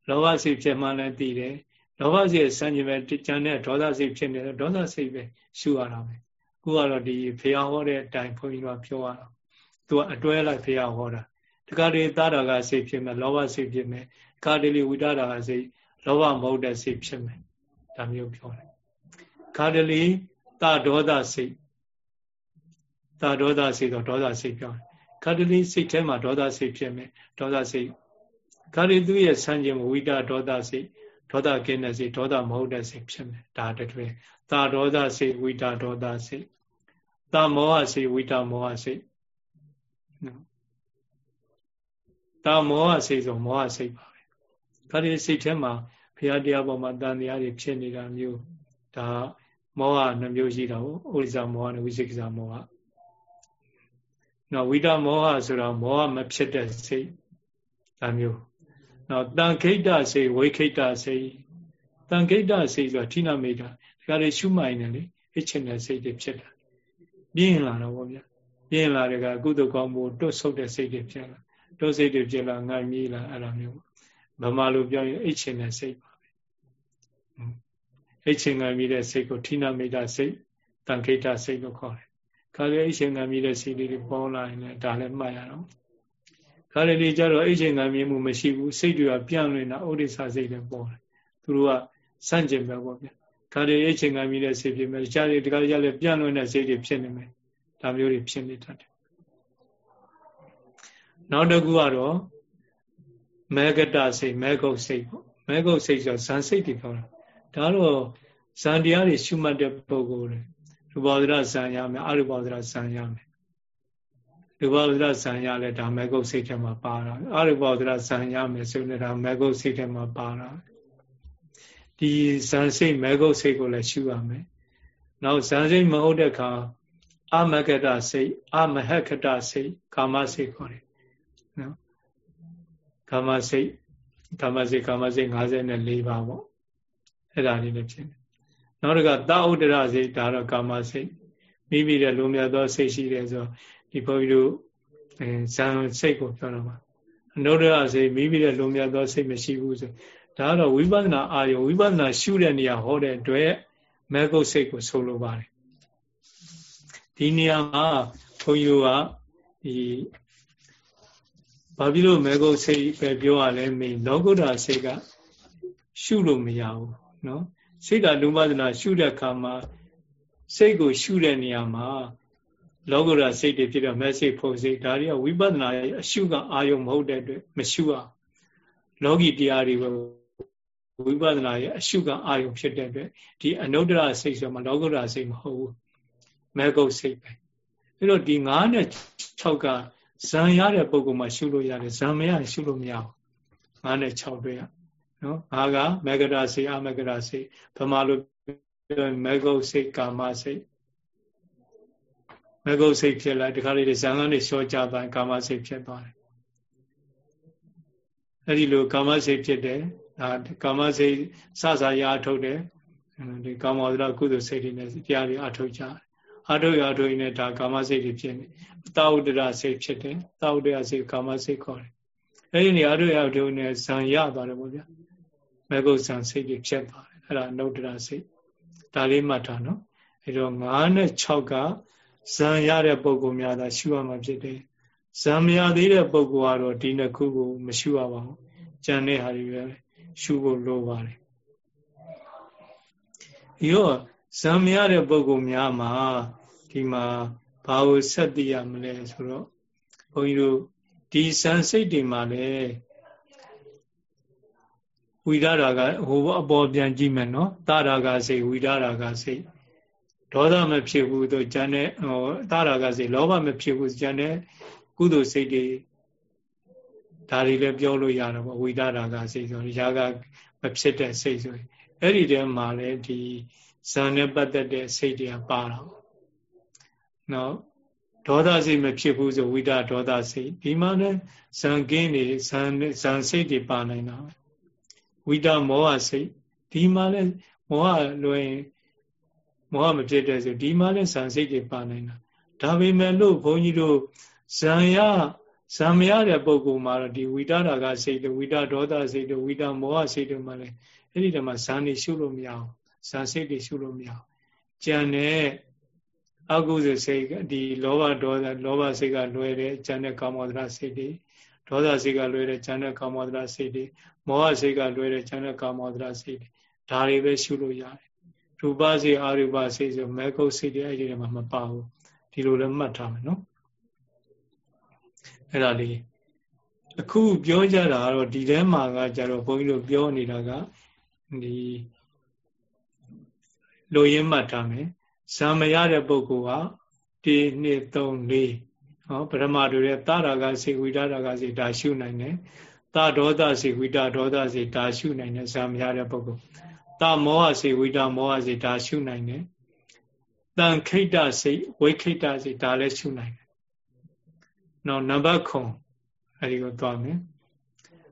လောဘစိတ်ဖြစ်မှလည်းသိတယ်လောဘစိတ်စံကျင်ပဲကြံတဲ့ဒေါသစိတ်ဖြစ်နေတယ်ဒေါသစိတ်ပဲရှုရတာပဲခုကတော့ဒီဖះဟောတဲ့အတိုင်းဘုန်းကြီးကပြောရတာသူကအတွဲလိုက်ဖះဟောတာတခါတည်းတာတာကစိတ်ဖြစ်မယ်လောဘစိတ်ဖြစ်မယ်ခါတည်းဝိတာတာကစိတ်လောဘမဟုတ်တဲ့စိတ်ဖြစ်မယ်ဒါမျိုးပြောတယ်ခါတည်းတာဒေါသစိတ်တာဒေါသစိတ်တော့ဒေါသစိတ်ပြောတယ် ခါတည်းစိတ်ထဲမှာဒေါသစိတ်ဖြစ်မယ်ဒေါသစိတ်ခါတည်းသူရဲ့ဆန်းကျင်ဝိတာဒေါသစိတ်ဒေါသကင်းတဲ့စိတ်ဒေါသမဟုတ်တဲ့စိတ်ဖြစ်မယ်ဒါတည်းသာဒေါသစိတ်ဝိတာဒေါသစိတ်သာမောဟစိတ်ဝိတာမောဟစိတ်နော်သာမောဟစိတ်ဆိုမောဟစိတ်ပါပဲခါဒီစိတ်ထဲမှာဘုရားတရားပေါ်မှာတန်တရားတွေဖြစ်နေတာမျိုးဒါမောဟနှမျိုးရှိတာကိုဥရိဇာမောဟနဲ့ဝိသိကိစ္စမောဟ နော်ဝိတာမောဟဆိုတာမောဟမဖြစ်တဲ့စိတ်ဒါမျိုးနော်တန်ခိတ္တစိတ်ဝိခိတ္တစိတ်တန်ခိတ္တစိတ်ဆိုတာဌိနမိတ်တာဒါကြလေရှုမှိုင်တယ်လေအချင်းတဲ့စိတ်တွေဖြစ်တာပြင်းလာတော့ဗောဗျာပြင်းလာတဲ့ကကုသိုလ်ကောင်းမှုတွတ်ဆုပ်တဲ့စိတ်တွေဖြစ်လာတွတ်စိတ်တွေဖြစ်လာငိုင်မြည်လာအဲ့လိုမျိုးဗမာလိုပြောရင်အချင်းတဲ့စိတ်ပါပဲအချင်းငိုင်မြည်တဲ့စိတ်ကိုဌိနမိတ်တာစိတ်တန်ခိတ္တစိတ်လို့ခေါ်တယ် ခါလေအချင်းငိုင်မြည်တဲ့စိတ်တွေပေါ်လာရင်လည်းဒါလည်းမှတ်ရတော့ခါလေဒီကြတော့အချင်းငိုင်မြည်မှုမရှိဘူးစိတ်တွေကပြန့်လွင်တာဥဒိစ္စစိတ်တွေပေါ်တယ်သူတို့ကစန့်ကျင်ပဲပေါ့ဗျာခါတည်းအချိန်ခံပြီးတဲ့စိတ်ဖြစ်မယ်တခြားတွေတခါတည်းလည်းပြန့်လွင့်တဲ့စိတ်တွေဖြစ်နေမယ်ဒါမျိုးတွေဖြစ်နေတတ်တယ်နောက်တစ်ခုကတော့မေဂတစိတ်မေဂုတ်စိတ်ပေါ့မေဂုတ်စိတ်ဆိုဇန်စိတ်တွေခေါ်တာဒါတော့ဇန်တရားတွေရှုမှတ်တဲ့ပုဂ္ဂိုလ်တွေ ရူပဝဒရဇန်ရမယ်အရူပဝဒရဇန်ရမယ်ရူပဝဒရဇန်ရလဲဒါမေဂုတ်စိတ်ထဲမှာပါတာအရူပဝဒရဇန်ရမယ်ဆိုရင်ဒါမေဂုတ်စိတ်ထဲမှာပါတာဒီဇန်စိတ်မဲဂုတ်စိတ်ကိုလည်းရှုရမယ်နောက်ဇန်စိတ်မဟုတ်တဲ့အခါအမကတစိတ်အမဟကတစိတ်ကာမစိတ်ခေါ်တယ်နော်ကာမစိတ်ကာမစိတ်ကာမစိတ်54ပါပေါ့အဲ့ဒါလေးလည်းဖြစ်တယ် နောက်တစ်ခါတာဥဒရစိတ်ဒါတော့ကာမစိတ်မိမိတဲ့လုံမြတ်သောစိတ်ရှိတယ်ဆိုဒီဘုန်းကြီးတို့အဲဇန်စိတ်ကိုပြောတော့မှာအနုဒရစိတ်မိမိတဲ့လုံမြတ်သောစိတ်မရှိဘူးဆိုဒါကတော့ဝိပဿနာအာယုဝိပဿနာရှုတဲ့နေရာဟောတဲ့အတွက်မေဂုတ်စိတ်ကိုဆိုလိုပါတယ်ဒီနေရာမှာဘုန်းကြီးတို့ကဒီဘာဖြစ်လို့မေဂုတ်စိတ်ပဲပြောရလဲမေလောကုတ္တရာစိတ်ကရှုလို့မရဘူးเนาะ စိတ်ကလူပဒနာရှုတဲ့အခါမှာစိတ်ကိုရှုတဲ့နေရာမှာလောကုတ္တရာစိတ်တွေဖြစ်တော့မဲစိတ်ဖို့စိတ်ဒါတွေကဝိပဿနာရဲ့အရှုကအာယုံမဟုတ်တဲ့အတွက်မရှုရလောကီတရားတွေဝိပဿနာရဲ့အရှုကအာယုံဖြစ်တဲ့အတွက်ဒီအနုတ္တရစိတ်ဆိုမှလောကုတ္တရစိတ်မဟုတ်ဘူးမေဂုတ်စိတ်ပဲအဲ့တော့ဒီ9နဲ့6ကဇံရတဲ့ပုဂ္ဂိုလ်မှရှုလို့ရတယ်ဇံမရရှုလို့မရဘူးငါးနဲ့6တွေ့ရ နော်ငါကမဂ္ဂရစိတ်အမဂ္ဂရစိတ်ဗမာလိုမဂ္ဂုတ်စိတ်ကာမစိတ်မဂ္ဂုတ်စိတ်ဖြစ်လာဒီခါလေးဇံကနေလျှော့ကြသွားကာမစိတ်ဖြစ်သွားတယ်အဲ့ဒီလိုကာမစိတ်ဖြစ်တယ်ဒါကာမစိတ်စစရာအထုတ်တယ်ဒီကာမောဒရကုသိုလ်စိတ်တွေနဲ့တရားတွေအထုတ်ကြတယ်အထုတ်ရအထုတ်ရင်ဒါကာမစိတ်တွေဖြစ်နေတာဝတ္တရစိတ်ဖြစ်တယ်တာဝတ္တရစိတ်ကာမစိတ်ခေါ်တယ်အဲ့ဒီနေအထုတ်ရအထုတ်နဲ့ဇံရသွားတယ်ပေါ့ဗျာ မေဂုတ်ဇံစိတ်တွေဖြစ်သွားတယ်အဲ့ဒါနုတ္တရစိတ်ဒါလေးမှတ်ထားနော်အဲ့တော့9နဲ့6ကဇံရတဲ့ပုံကုများသာရှုရမှာဖြစ်တယ်ဇံမရသေးတဲ့ပုံကုကတော့ဒီနှစ်ခုကိုမရှုရပါဘူးကြံတဲ့ဟာတွေပဲရှုဖို့လိုပါတယ်ဒီတော့ဇံမရတဲ့ပုံကုများမှာဒီမှာဘာကိုဆက်သိရမလဲဆိုတော့ဘုန်းကြီးတို့ဒီဇံစိတ်တွေမှာလည်း ဝိရရာကဟိုအပေါ်ပြန်ကြည့်မယ်နော်တာရာကစိတ်ဝိရရာကစိတ်ဒေါသမဖြစ်ဘူးတို့ဉာဏ်နဲ့ဟိုတာရာကစိတ်လောဘမဖြစ်ဘူးဉာဏ်နဲ့ကုသိုလ်စိတ်တွေဒါတွေလည်းပြောလို့ရတော့ပေါ့ဝိဒရာကစိတ်ဆိုရာဂမဖြစ်တဲ့စိတ်ဆိုရင်အဲ့ဒီတည်းမှာလည်းဒီဇံနဲ့ပတ်သက်တဲ့စိတ်တွေကပါတော့နော်ဒေါသစိတ်မဖြစ်ဘူးဆိုဝိဒဒေါသစိတ်ဒီမှာလည်းဇံကင်းနေဇံဇံစိတ်တွေပါနိုင်တာ ဝိဒမောဟစိတ်ဒီမှာလည်းမောဟလွင်မောဟမဖြစ်တဲ့ဆိုဒီမှာလည်းဇံစိတ်တွေပါနိုင်တာဒါပေမဲ့လို့ဘုန်းကြီးတို့ဇံရဇံမရတဲ့ပုံကူမှာတော့ဒီဝိတရာကစိတ်တို့ဝိတဒေါသစိတ်တို့ဝိတမောဟစိတ်တို့မှာလည်းအဲ့ဒီတည်းမှာဇံနေရှုလို့မရအောင်ဇံစိတ်တွေရှုလို့မရအောင်ကြံတဲ့အကုသိုလ်စိတ်ဒီလောဘဒေါသလောဘစိတ်ကလွယ်တယ်ကြံတဲ့ကာမောဒရာစိတ်တွေဒေါသစိတ်ကလွယ်တယ်ကြံတဲ့ကာမောဒရာစိတ်တွေ မောဟစိတ်ကလွယ်တယ်ကြံတဲ့ကာမောဒရာစိတ်တွေဒါတွေပဲရှုလို့ရတယ်ရူပစိတ်အရူပစိတ်ဆိုမဲကုတ်စိတ်တွေအဲ့ဒီထဲမှာမပါဘူးဒီလိုလည်းမှတ်ထားမယ်နော်အဲ့ဒါလေးအခုပြောကြတာကတော့ဒီထဲမှာကကြတော့ဘုန်းကြီးတို့ပြောနေတာကဒီလိုရင်းမှတ်ထားမယ်ဇံမရတဲ့ပုဂ္ဂိုလ်က1 2 3 4ဟောပရမတို့ရဲ့တာရာဂစေဝိတာရာဂစေဒါရှုနိုင်တယ် တာဒေါသစေဝိတာဒေါသစေဒါရှုနိုင်တယ်ဇံမရတဲ့ပုဂ္ဂိုလ်တာမောဟစေဝိတာမောဟစေဒါရှုနိုင်တယ်တန်ခိတ္တစိတ်ဝိခိတ္တစိတ်ဒါလည်းရှုနိုင်တယ်နောက်နံပါတ်9အဲဒီကိုသွားမယ်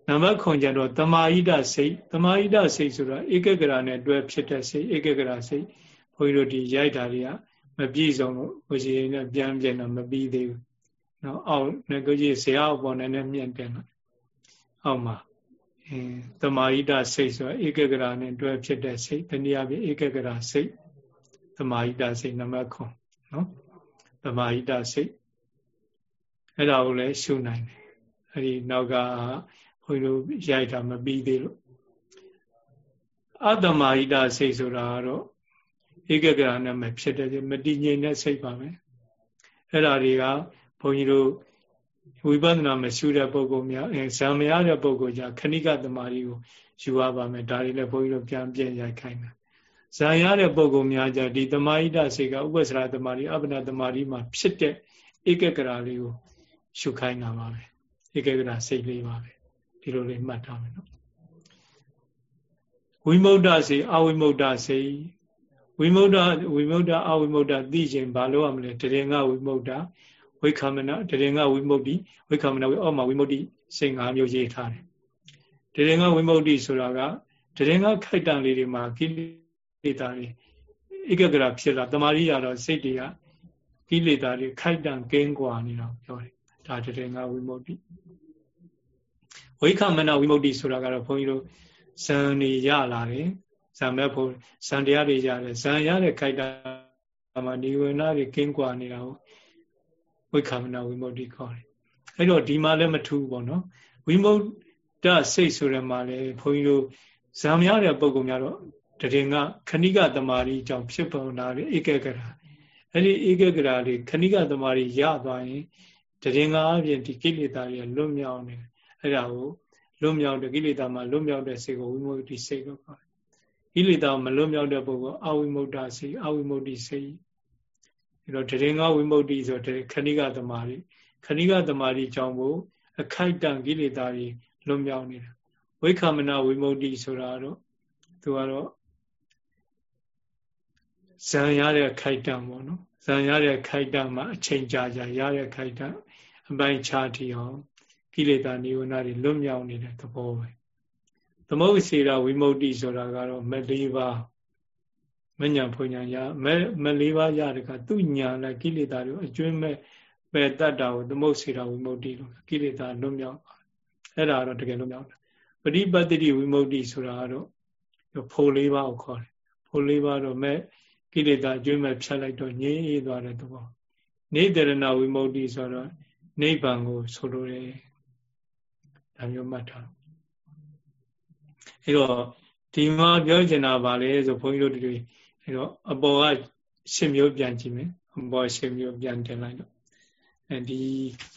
နံပါတ်9ကျတော့တမာဟိတစိတ်တမာဟိတစိတ်ဆိုတော့ဧကဂရနဲ့တွဲဖြစ်တဲ့စိတ်ဧကဂရစိတ်ဘုန်းကြီးတို့ဒီရိုက်တာတွေကမပြည့်စုံလို့ဘုရားနဲ့ပြန်ပြန်တော့မပြီးသေးဘူးနော်အောက်ငကိုကြီးဇေယျအပေါ်နဲ့နဲ့မြင့်တယ်နော် အောက်မှာအင်းတမာဟိတစိတ်ဆိုဧကဂရနဲ့တွဲဖြစ်တဲ့စိတ်တနည်းအားဖြင့်ဧကဂရစိတ်တမာဟိတစိတ်နံပါတ်9နော်တမာဟိတစိတ်အဲ့ဒါကိုလည်းရှုနိုင်တယ်အဲ့ဒီနောက်ကဘုန်းကြီးတို့ရိုက်တာမပြီးသေးလို့အတ္တမာဟိတစိတ်ဆိုတာကတော့ဧကဂရနဲ့မဖြစ်တဲ့မတည်ငြိမ်တဲ့စိတ်ပါပဲအဲ့ဒါတွေကဘုန်းကြီးတို့ ဝိပဿနာမရှုတဲ့ပုဂ္ဂိုလ်များဇံမရတဲ့ပုဂ္ဂိုလ်ကြခဏိကတမာရီကိုယူရပါမယ်ဒါတွေလည်းဘုန်းကြီးတို့ပြန်ပြန်ရိုက်ခိုင်းတာဇံရတဲ့ပုဂ္ဂိုလ်များကြဒီတမာရိတစေကဥပ္ပစရာတမာရီအပ္ပနာတမာရီမှာဖြစ်တဲ့ဧကကရာလေးကိုရှုခိုင်းတာပါပဲဧကကရာစိတ်လေးပါပဲဒီလိုလေးမှတ်ထားမယ်နော်ဝိမု ക്ത စေအဝိမု ക്ത စေဝိမု ക്ത ဝိမု ക്ത အဝိမု ക്ത သိခြင်းဘာလို့ရမလဲတရင်ကဝိမု ക്ത ဝိခမနတရင်ကဝိမု ക്തി ဝိခမနဝိအောက်မှာဝိမု ക്തി စိတ်၅မျိုးရေးထားတယ်တရင်ကဝိမု ക്തി ဆိုတာကတရင်ကခိုက်တံလေးတွေမှာကိလေသာတွေဧကဂရဖြစ်လာတမာရိရတော့စိတ်တွေကကိလေသာတွေခိုက်တံကင်းကွာနေတော့ပြောတယ်ဒါတရင်ကဝိမု ക്തി ဝိခမနဝိမု ക്തി ဆိုတာကတော့ဘုန်းကြီးတို့ဇံနေရလာတယ်ဇံမဲ့ဖို့ဇံတရားတွေရတယ်ဇံရတဲ့ခိုက်တာမှာဒီဝေနာတွေကင်းကွာနေတာကို ဝိခာမနာဝိမု ക്തി ခေါ်တယ်အဲ့တော့ဒီမှာလည်းမထူးဘောနော်ဝိမု ക്ത စိတ်ဆိုရမှာလေဘုန်းကြီးတို့ဇံရတဲ့ပုံကောင်များတော့တရင်ကခဏိကတမာရီကြောင့်ဖြစ်ပေါ်လာတဲ့ဧကဂရာအဲ့ဒီဧကဂရာလေးခဏိကတမာရီရသွားရင်တရင်ကအပြင်ဒီကိလေသာတွေလွတ်မြောက်နေအဲ့ဒါကိုလွတ်မြောက်တဲ့ကိလေသာမှာလွတ်မြောက်တဲ့စိတ်ကိုဝိမု ക്തി စိတ်လို့ခေါ်တယ်ကိလေသာမလွတ်မြောက်တဲ့ပုဂ္ဂိုလ်အဝိမု ക്ത စိတ်အဝိမု ക്തി စိတ် အဲတော့တရင်ကဝိမု ക്തി ဆိုတဲ့ခဏိကသမารီ ခဏိကသမารိကြောင့်မို့အခိုက်တန့်ကိလေသာတွေလွတ်မြောက်နေတာဝိခမနာဝိမု ക്തി ဆိုတာတော့သူကတော့ဇံရတဲ့ခိုက်တန့်ပေါ့နော်ဇံရတဲ့ခိုက်တန့်မှာအချိန်ကြာကြာရတဲ့ခိုက်တန့်အပိုင်းခြားထီအောင်ကိလေသာနိဝရဏတွေလွတ်မြောက်နေတဲ့သဘောပဲသမုတ်စေရာဝိမု ക്തി ဆိုတာကတော့မလေးပါ မညာဖွညာရမမလေးပါးရတဲ့ကသူညာနဲ့ကိလေသာတွေအကျွင်းမဲ့ပယ်တတ်တာကိုသမုတ်စေရာဝိမု ക്തി လို့ကိလေသာလွတ်မြောက်အဲ့ဒါတော့တကယ်လွတ်မြောက်တာပရိပတ္တိဝိမု ക്തി ဆိုတာကတော့ဖို့လေးပါးကိုခေါ်တယ်ဖို့လေးပါးတော့မဲ့ကိလေသာအကျွင်းမဲ့ဖြတ်လိုက်တော့ငြိမ်းသွားတဲ့သဘောနေတရဏဝိမု ക്തി ဆိုတော့နိဗ္ဗာန်ကိုဆိုလိုတယ်ဒါမျိုးမှတ်ထားအဲ့တော့ဒီမှာပြောချင်တာဗာလဲဆိုဘုန်းကြီးတို့တွေ အဲ့တော့အပေါ်ကရှင်မျိုးပြန်ကြည့်မယ်အပေါ်ရှင်မျိုးပြန်တင်လိုက်တော့အဲဒီ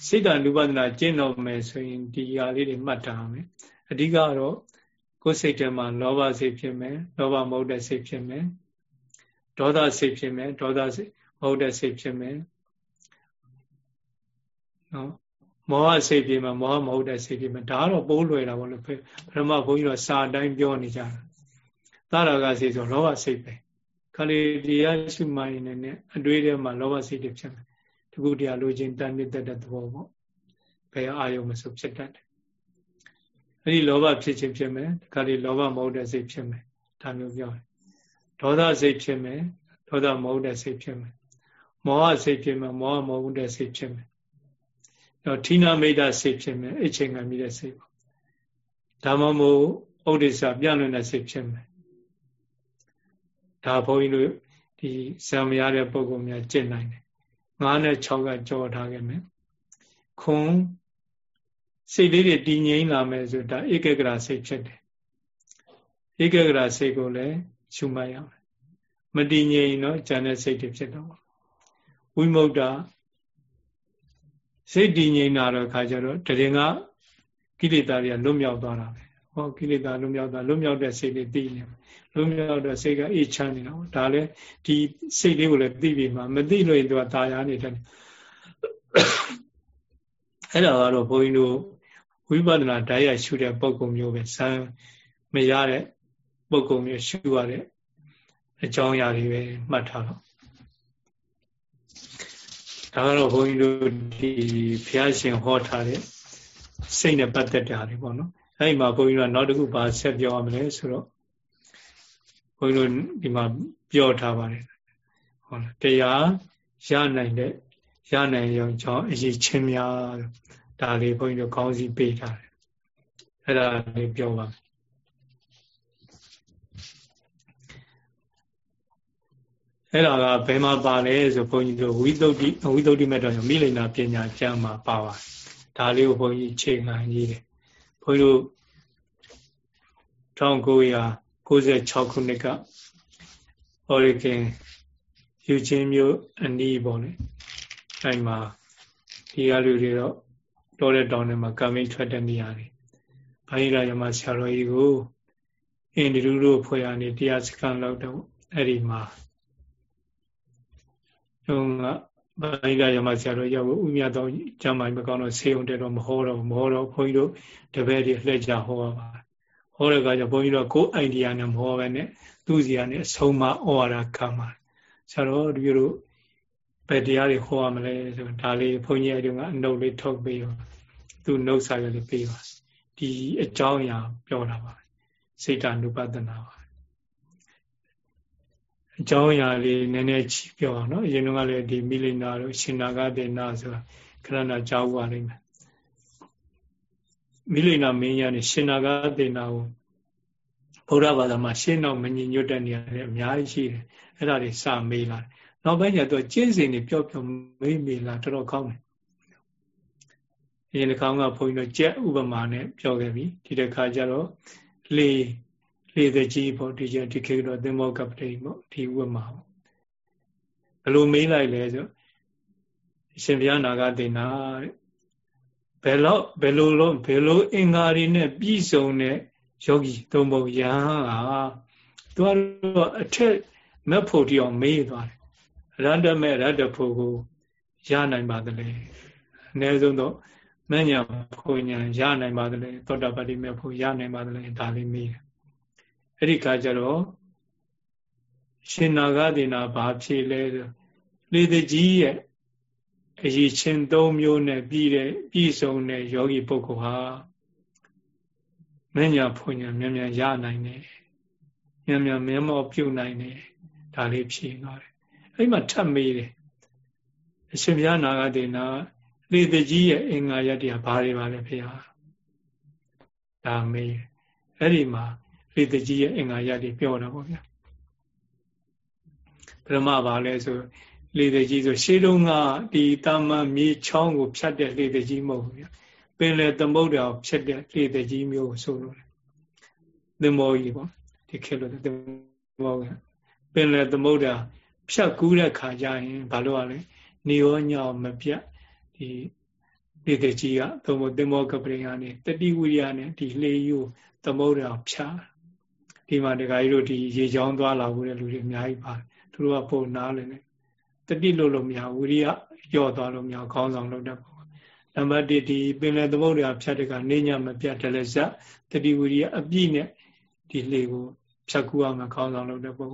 စိတ်တ ानु ပဒနာကျင့်တော်မယ်ဆိုရင်ဒီဟာလေးတွေမှတ်ထားမယ်အဓိကတော့ကိုယ်စိတ်ထဲမှာလောဘစိတ်ဖြစ်မယ်လောဘမဟုတ်တဲ့စိတ်ဖြစ်မယ်ဒေါသစိတ်ဖြစ်မယ်ဒေါသစိတ်မဟုတ်တဲ့စိတ်ဖြစ်မယ်နော်မောဟစိတ်ဖြစ်မှာမောဟမဟုတ်တဲ့စိတ်ဖြစ်မှာဒါကတော့ပိုးလွယ်တာပေါ့လို့ပထမဘုန်းကြီးတို့စာတိုင်းပြောနေကြတာသာရကစိတ်ဆိုလောဘစိတ်ပဲ ခလေးတရားရှုမှရင်လည်းအတွေးထဲမှာလောဘစိတ်တွေဖြစ်မယ်တခုတရားလိုချင်တန်မြင့်တဲ့သဘောပေါ့ဘယ်အာယုံမဆိုဖြစ်တတ်တယ်အဲ့ဒီလောဘဖြစ်ခြင်းဖြစ်မယ်ခလေးလောဘမဟုတ်တဲ့စိတ်ဖြစ်မယ်ဒါမျိုးပြောတယ်ဒေါသစိတ်ဖြစ်မယ်ဒေါသမဟုတ်တဲ့စိတ်ဖြစ်မယ်မောဟစိတ်ဖြစ်မယ်မောဟမဟုတ်တဲ့စိတ်ဖြစ်မယ်တော့ဌိနာမိတ်တာစိတ်ဖြစ်မယ်အချိန်ခံပြီးတဲ့စိတ်ပေါ့ဒါမှမဟုတ်ဥဒိစ္စပြန့်လွင့်တဲ့စိတ်ဖြစ်မယ် ဒါဘုန်းကြီးတို့ဒီဇံမရတဲ့ပုံကောင်များကျင့်နိုင်တယ်9နဲ့6ကကြော်ထားခဲ့မယ်ခွန်စိတ်လေးတွေတည်ငြိမ်လာမယ်ဆိုဒါဧကဂရစိတ်ဖြစ်တယ်ဧကဂရစိတ်ကိုလည်းရှုမှတ်ရမယ်မတည်ငြိမ်တော့ဉာဏ်နဲ့စိတ်တွေဖြစ်တော့ဝိမု ക്ത စိတ်တည်ငြိမ်လာတော့ခါကျတော့တရင်ကကိလေသာတွေကလွတ်မြောက်သွားတာပဲ ဟောကိလေသာလွတ်မြောက်သွားလွတ်မြောက်တဲ့စိတ်တွေသိနေတယ်လွတ်မြောက်တဲ့စိတ်ကအေးချမ်းနေတာပေါ့ဒါလည်းဒီစိတ်လေးကိုလည်းသိပြီးမှမသိလို့ရင်သူကตายာနေတယ်အဲ့ဒါကတော့ဘုန်းကြီးတို့ဝိပဿနာဓာတ်ရရှုတဲ့ပုံကုမျိုးပဲစံမရတဲ့ပုံကုမျိုးရှုရတဲ့အကြောင်းအရာတွေပဲမှတ်ထားတော့ဒါကတော့ဘုန်းကြီးတို့ဒီဘုရားရှင်ဟောထားတဲ့စိတ်နဲ့ပတ်သက်တာတွေပေါ့နော် အဲဒီမှာဘုန်းကြီးတို့ကနောက်တစ်ခုပါဆက်ပြောရမလဲဆိုတော့ဘုန်းကြီးတို့ဒီမှာပြောထားပါတယ်ဟုတ်လားတရားရနိုင်တဲ့ရနိုင်ရုံကြောင့်အရေးချင်းများဒါလေးဘုန်းကြီးတို့ခေါင်းစည်းပေးထားတယ်အဲ့ဒါလေးပြောပါမယ်အဲ့ဒါကဘယ်မှာပါလဲဆိုဘုန်းကြီးတို့ဝိသုဒ္ဓိဝိသုဒ္ဓိမဲ့တော်မိလိန်နာပညာကျမ်းမှာပါပါဒါလေးကိုဘုန်းကြီးချိန်ခံရေးတယ် ဘုန်းကြီးတို့1996ခုနှစ်ကဟောရီကင်ယူချင်းမျိုးအနီးပေါ့လေအဲ့မှာဒီကလူတွေတော့တော်တဲ့တောင်ထဲမှာကမိန်ထွက်တဲ့နေရာတွေဘိုင်းရာရမဆရာတော်ကြီးကိုအင်းဒီလူတို့ဖွဲ့ရနေတရားစခန်းလောက်တော့အဲ့ဒီမှာတုန်းက ဗိုင်းကရမဆရာတော်ရောက်ဥမြတ်တော်ကျမ်းမိုင်မကောင်းတော့ဆေးုံတက်တော့မဟောတော့မဟောတော့ဘုန်းကြီးတို့တပည့်တွေလှည့်ကြဟောပါဟောတဲ့အခါကျဘုန်းကြီးတို့ကိုယ်အိုင်ဒီယာနဲ့မဟောပဲနဲ့သူ့စီကနေအဆုံးမဩဝါဒခံပါဆရာတော်ဒီလိုဘယ်တရားတွေဟောရမလဲဆိုဒါလေးဘုန်းကြီးအတုကအနှုတ်လေးထုတ်ပေးပါသူနှုတ်စာရလေးပေးပါဒီအကြောင်းအရာပြောတာပါစိတ်တ ानु ပဒနာပါ အကြောင်းအရာလေးနည်းနည်းချပြောအောင်နော်အရင်ကလည်းဒီမိလိနာတို့ရှင်နာဂဒေနာဆိုတာခရဏကြောက်ပါလိမ့်မယ်မိလိနာမင်းရနဲ့ရှင်နာဂဒေနာကိုဗုဒ္ဓဘာသာမှာရှင်းတော့မညင်ညွတ်တဲ့နေရာတွေအများကြီးရှိတယ်အဲ့ဒါတွေစမေးလာတယ်နောက်ပိုင်းကျတော့ကျင့်စဉ်တွေပျော့ပျော့မေးမေးလာတော်တော်ကောင်းတယ်အရင်တစ်ခါကဘုန်းကြီးတို့ကြက်ဥပမာနဲ့ပြောခဲ့ပြီဒီတစ်ခါကျတော့လေ လေတကြီးပေါ့ဒီကျဒီခေတ်တော့သင်္ဘောကပတိပေါ့ဒီဝတ်မှာပေါ့ဘယ်လိုမေးလိုက်လဲဆိုအရှင်ဘုရားနာဂသေနာဘယ်တော့ဘယ်လိုလုံးဘယ်လိုအင်္ဂါတွေနဲ့ပြည့်စုံတဲ့ယောဂီသုံးပုံယဟန်ကသူကတော့အထက်မက်ဖို့တီအောင်မေးသွားတယ်ရတ္တမဲ့ရတ္တဖို့ကိုရနိုင်ပါသလဲအနည်းဆုံးတော့မညာဖို့ညာရနိုင်ပါသလဲသောတာပတိမေဖို့ရနိုင်ပါသလဲဒါလေးမေးတယ် အဲ့ဒီခါကျတော့ရှင်နာဂဒေနာဘာဖြစ်လဲလေတကြီးရဲ့အရေးချင်း၃မျိုးနဲ့ပြီးတဲ့ပြီးဆုံးတဲ့ယောဂီပုဂ္ဂိုလ်ဟာမညာဖွညာမြန်မြန်ရနိုင်တယ်မြန်မြန်မျက်မှောက်ပြုတ်နိုင်တယ်ဒါလေးဖြေသွားတယ်အဲ့မှာထပ်မေးတယ်အရှင်ဘုရားနာဂဒေနာလေတကြီးရဲ့အင်္ဂါရတ္တိဟာဘာတွေပါလဲဖေဟာဒါမေးအဲ့ဒီမှာ လေတကြီးရဲ့အင်္ဂါရတ္တိပြောတာပေါ့ဗျာပရမဘာလဲဆိုလေတကြီးဆိုရှေးတုန်းကဒီတာမန်မြေချောင်းကိုဖြတ်တဲ့လေတကြီးမဟုတ်ဘူးဗျာပင်လေသမုဒ္ဒရာဖြတ်တဲ့လေတကြီးမျိုးကိုဆိုလို့သင်္ဘောကြီးပေါ့ဒီခေတ်လို့သင်္ဘောကပင်လေသမုဒ္ဒရာဖြတ်ကူးတဲ့ခါကျရင်ဘာလို့ ਆ လဲနေရောညောင်မပြတ်ဒီလေတကြီးကသုံးဖို့သင်္ဘောကပရိယာနေတတိဝိရိယနဲ့ဒီလေယူသမုဒ္ဒရာဖြတ် ဒီမှာဒကာကြီးတို့ဒီရေချောင်းသွားလာဖို့တဲ့လူတွေအများကြီးပါတယ်သူတို့ကပုံနားလည်နေတတိလို့လို့မရဝိရိယယော့သွားလို့မရခေါင်းဆောင်လုပ်တတ်ပုံနံပါတ်1ဒီပင်လယ်သမုဒ္ဒရာဖြတ်တဲ့ကနေညမပြတ်တယ်လည်းဇက်တတိဝိရိယအပြည့်နဲ့ဒီလေကိုဖြတ်ကူအောင်ခေါင်းဆောင်လုပ်တဲ့ပုံ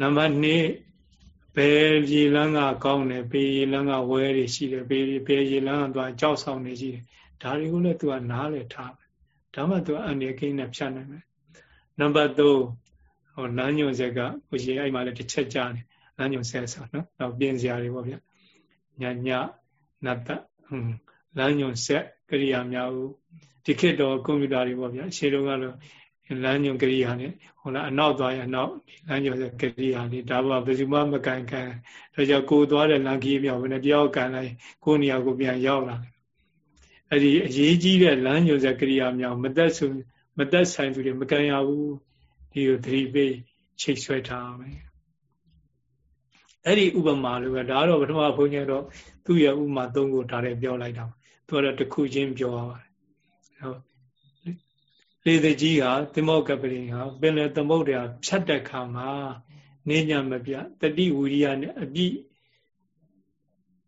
နံပါတ်2ဘယ်ရေလန်းကကောင်းတယ်ဘေးရေလန်းကဝဲတွေရှိတယ်ဘေးဘယ်ရေလန်းကသွားကြောက်ဆောင်နေရှိတယ်ဒါတွေကိုလည်းသူကနားလည်ထားတယ်ဒါမှသူအန္တရာယ်ကိန်းနဲ့ဖြတ်နိုင်မယ် နံပါတ်3ဟောလမ်းညွန်ဆက်ကကိုရှိအဲ့မှာလည်းတစ်ချက်ကြားတယ်လမ်းညွန်ဆက်ဆိုနော်နောက်ပြင်စရာတွေပေါ့ဗျညညနတ်တဟွန်းလမ်းညွန်ဆက်ကရိယာများဦးဒီခေတ်တော့ကွန်ပျူတာတွေပေါ့ဗျရှေးတုန်းကတော့လမ်းညွန်ကရိယာနဲ့ဟိုလားအနောက်သွားရအနောက်လမ်းညွန်ဆက်ကရိယာလေးဒါပါဘယ်သူမှမကန်ကန်ဒါကြောင့်ကိုသွားတဲ့လမ်းကြီးမြောက်ဘယ်နဲ့တယောက်ကန်လိုက်ကိုနေရာကိုပြန်ရောက်လာအဲ့ဒီအရေးကြီးတဲ့လမ်းညွန်ဆက်ကရိယာမြောက်မသက်ဆို မသက်ဆိုင်သူတွေမကန်ရဘူးဒီကိုသတိပေးချိတ်ဆွဲထားမယ်အဲ့ဒီဥပမာလိုပဲဒါကတော့ပထမဘုန်းကြီးတော့သူ့ရဲ့ဥပမာ၃ခုဒါလည်းပြောလိုက်တာသူကတော့တစ်ခုချင်းပြောရပါတယ်ဟုတ်လေတကြီးကသမောကပရိဟာပင်လေသမုဒ္ဒရာဖြတ်တဲ့ခါမှာနေညမပြတတိဝိရိယနဲ့အပြည့်